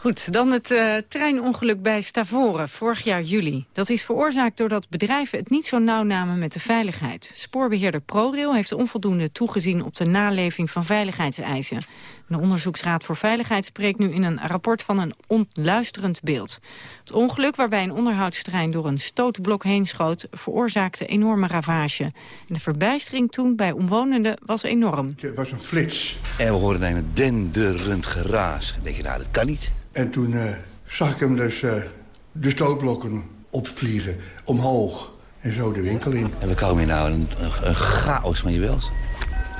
S18: Goed, dan het uh, treinongeluk bij Stavoren, vorig jaar juli. Dat is veroorzaakt doordat bedrijven het niet zo nauw namen met de veiligheid. Spoorbeheerder ProRail heeft onvoldoende toegezien op de naleving van veiligheidseisen. De Onderzoeksraad voor Veiligheid spreekt nu in een rapport van een ontluisterend beeld. Het ongeluk waarbij een onderhoudstrein door een stootblok heen schoot... veroorzaakte enorme ravage. En de verbijstering toen bij omwonenden was enorm.
S31: Het was een flits.
S35: En we hoorden een denderend geraas. Dan denk je, nou, dat kan niet.
S31: En toen uh, zag ik hem dus uh, de stootblokken opvliegen, omhoog. En zo de winkel in.
S35: En we komen hier nou een, een, een chaos van je wels.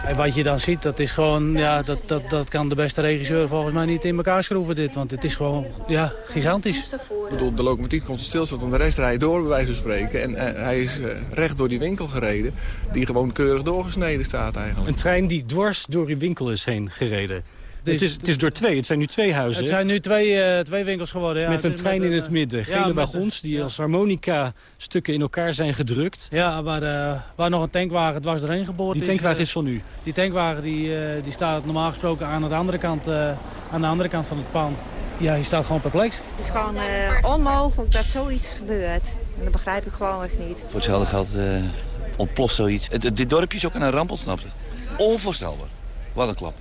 S36: En wat je dan ziet, dat is gewoon, ja, dat, dat, dat kan de beste regisseur volgens mij niet in elkaar schroeven dit. Want het is gewoon, ja, gigantisch.
S37: Ik bedoel, de locomotief komt stilstaan om de rest rijdt door, bij wijze van spreken. En uh, hij is uh, recht door die winkel gereden, die gewoon keurig doorgesneden staat eigenlijk.
S38: Een trein die dwars door die winkel is heen gereden. Dus, het, is, het is door twee, het zijn nu twee huizen.
S36: Het zijn nu twee, uh, twee winkels geworden, ja.
S38: Met een trein in het midden, gele ja, wagons die ja. als harmonica stukken in elkaar zijn gedrukt.
S36: Ja, waar, uh, waar nog een tankwagen dwars doorheen geboord
S38: die
S36: is.
S38: Die tankwagen is van u?
S36: Die tankwagen die, uh, die staat normaal gesproken aan de andere kant, aan de andere kant van het pand. Ja, je staat gewoon perplex.
S39: Het is gewoon onmogelijk dat zoiets gebeurt. En dat begrijp ik gewoon echt niet.
S40: Voor hetzelfde geld ontploft zoiets. Het, dit dorpje is ook aan een ramp ontsnapt. Onvoorstelbaar. Wat een klap.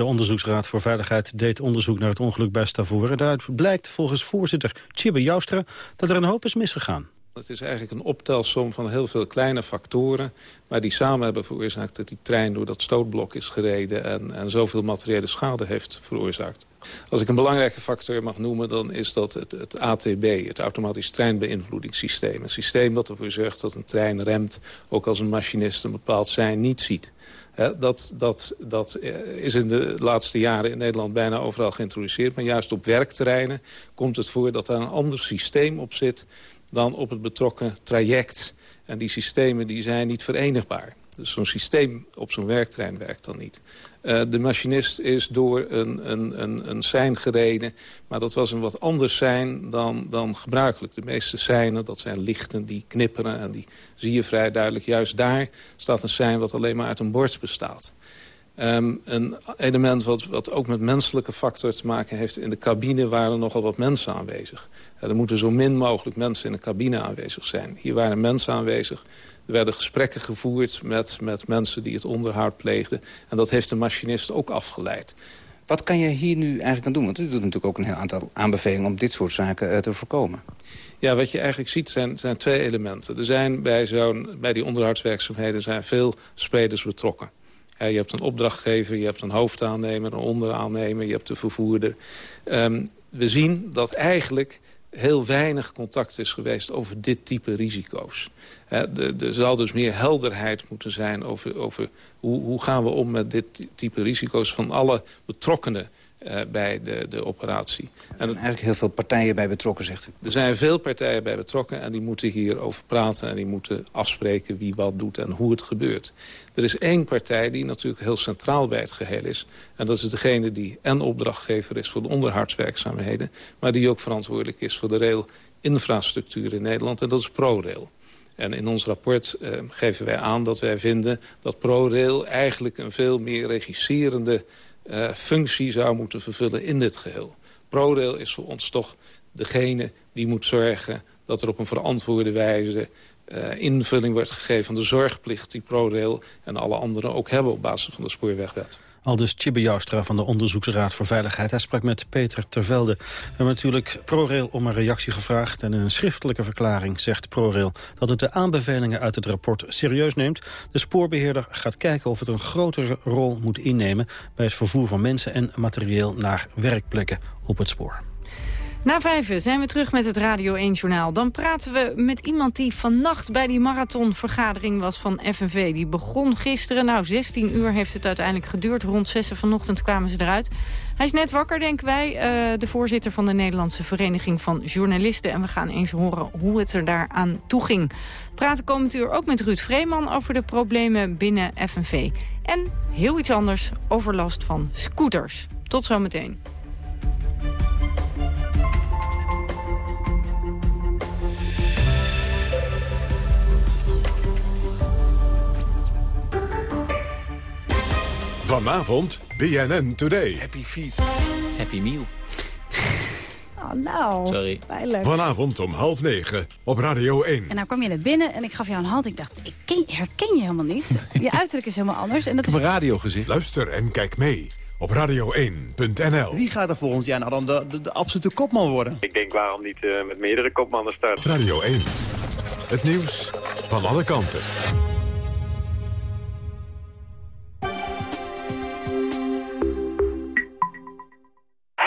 S27: De Onderzoeksraad voor Veiligheid deed onderzoek naar het ongeluk bij Stavoren. Daaruit blijkt volgens voorzitter Tjibbe Joustra dat er een hoop is misgegaan.
S41: Het is eigenlijk een optelsom van heel veel kleine factoren... maar die samen hebben veroorzaakt dat die trein door dat stootblok is gereden... en, en zoveel materiële schade heeft veroorzaakt. Als ik een belangrijke factor mag noemen, dan is dat het, het ATB... het automatisch treinbeïnvloedingssysteem. Een systeem dat ervoor zorgt dat een trein remt... ook als een machinist een bepaald sein niet ziet. Dat, dat, dat is in de laatste jaren in Nederland bijna overal geïntroduceerd. Maar juist op werkterreinen komt het voor dat daar een ander systeem op zit... dan op het betrokken traject. En die systemen die zijn niet verenigbaar. Dus zo'n systeem op zo'n werktrein werkt dan niet. Uh, de machinist is door een, een, een, een sein gereden. Maar dat was een wat anders sein dan, dan gebruikelijk. De meeste seinen, dat zijn lichten die knipperen. En die zie je vrij duidelijk. Juist daar staat een sein wat alleen maar uit een bord bestaat. Um, een element wat, wat ook met menselijke factor te maken heeft... in de cabine waren nogal wat mensen aanwezig. Er moeten zo min mogelijk mensen in de cabine aanwezig zijn. Hier waren mensen aanwezig. Er werden gesprekken gevoerd met, met mensen die het onderhoud pleegden. En dat heeft de machinist ook afgeleid.
S42: Wat kan je hier nu eigenlijk aan doen? Want u doet natuurlijk ook een heel aantal aanbevelingen om dit soort zaken uh, te voorkomen.
S41: Ja, wat je eigenlijk ziet zijn, zijn twee elementen. Er zijn bij, zo'n bij die onderhoudswerkzaamheden zijn veel spelers betrokken. Je hebt een opdrachtgever, je hebt een hoofdaannemer, een onderaannemer, je hebt de vervoerder. Um, we zien dat eigenlijk heel weinig contact is geweest over dit type risico's. Er zal dus meer helderheid moeten zijn over, over hoe, hoe gaan we om met dit type risico's van alle betrokkenen uh, bij de, de operatie.
S42: Er zijn eigenlijk heel veel partijen bij betrokken, zegt u.
S41: Er zijn veel partijen bij betrokken en die moeten hierover praten... en die moeten afspreken wie wat doet en hoe het gebeurt. Er is één partij die natuurlijk heel centraal bij het geheel is. En dat is degene die en opdrachtgever is voor de onderhoudswerkzaamheden... maar die ook verantwoordelijk is voor de rail-infrastructuur in Nederland. En dat is ProRail. En in ons rapport uh, geven wij aan dat wij vinden dat ProRail eigenlijk een veel meer regisserende uh, functie zou moeten vervullen in dit geheel. ProRail is voor ons toch degene die moet zorgen dat er op een verantwoorde wijze uh, invulling wordt gegeven aan de zorgplicht die ProRail en alle anderen ook hebben op basis van de spoorwegwet.
S27: Aldus Tjibbe Joustra van de Onderzoeksraad voor Veiligheid. Hij sprak met Peter Tervelde. We hebben natuurlijk ProRail om een reactie gevraagd. En in een schriftelijke verklaring zegt ProRail dat het de aanbevelingen uit het rapport serieus neemt. De spoorbeheerder gaat kijken of het een grotere rol moet innemen... bij het vervoer van mensen en materieel naar werkplekken op het spoor.
S18: Na vijven zijn we terug met het Radio 1-journaal. Dan praten we met iemand die vannacht bij die marathonvergadering was van FNV. Die begon gisteren, nou 16 uur heeft het uiteindelijk geduurd. Rond 6 vanochtend kwamen ze eruit. Hij is net wakker, denken wij, uh, de voorzitter van de Nederlandse Vereniging van Journalisten. En we gaan eens horen hoe het er daar aan toe ging. Praten komend uur ook met Ruud Vreeman over de problemen binnen FNV. En heel iets anders, overlast van scooters. Tot zometeen.
S26: Vanavond BNN Today.
S40: Happy Feet.
S43: Happy Meal. *laughs*
S44: Oh, nou,
S43: Sorry.
S44: pijnlijk.
S26: Vanavond om half negen op Radio 1.
S44: En nou kwam je net binnen en ik gaf jou een hand. Ik dacht, ik ken, herken je helemaal niet. Je *laughs* uiterlijk is helemaal anders. En dat
S26: ik heb een radiogezicht. Luister en kijk mee op radio1.nl.
S45: Wie gaat er volgend jaar nou dan de, de, de absolute kopman worden?
S46: Ik denk waarom niet uh, met meerdere kopmannen starten.
S26: Radio 1. Het nieuws van alle kanten.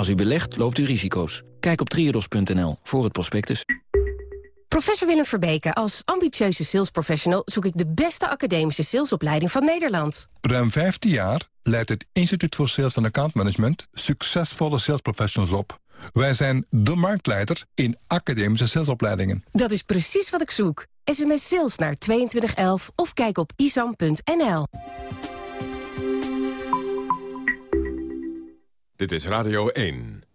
S10: Als u belegt, loopt u risico's. Kijk op triodos.nl voor het prospectus.
S47: Professor Willem Verbeke, als ambitieuze salesprofessional... zoek ik de beste academische salesopleiding van Nederland.
S48: Ruim 15 jaar leidt het Instituut voor Sales en Account Management... succesvolle salesprofessionals op. Wij zijn de marktleider in academische salesopleidingen.
S47: Dat is precies wat ik zoek. SMS sales naar 2211 of kijk op isam.nl.
S1: Dit is Radio 1.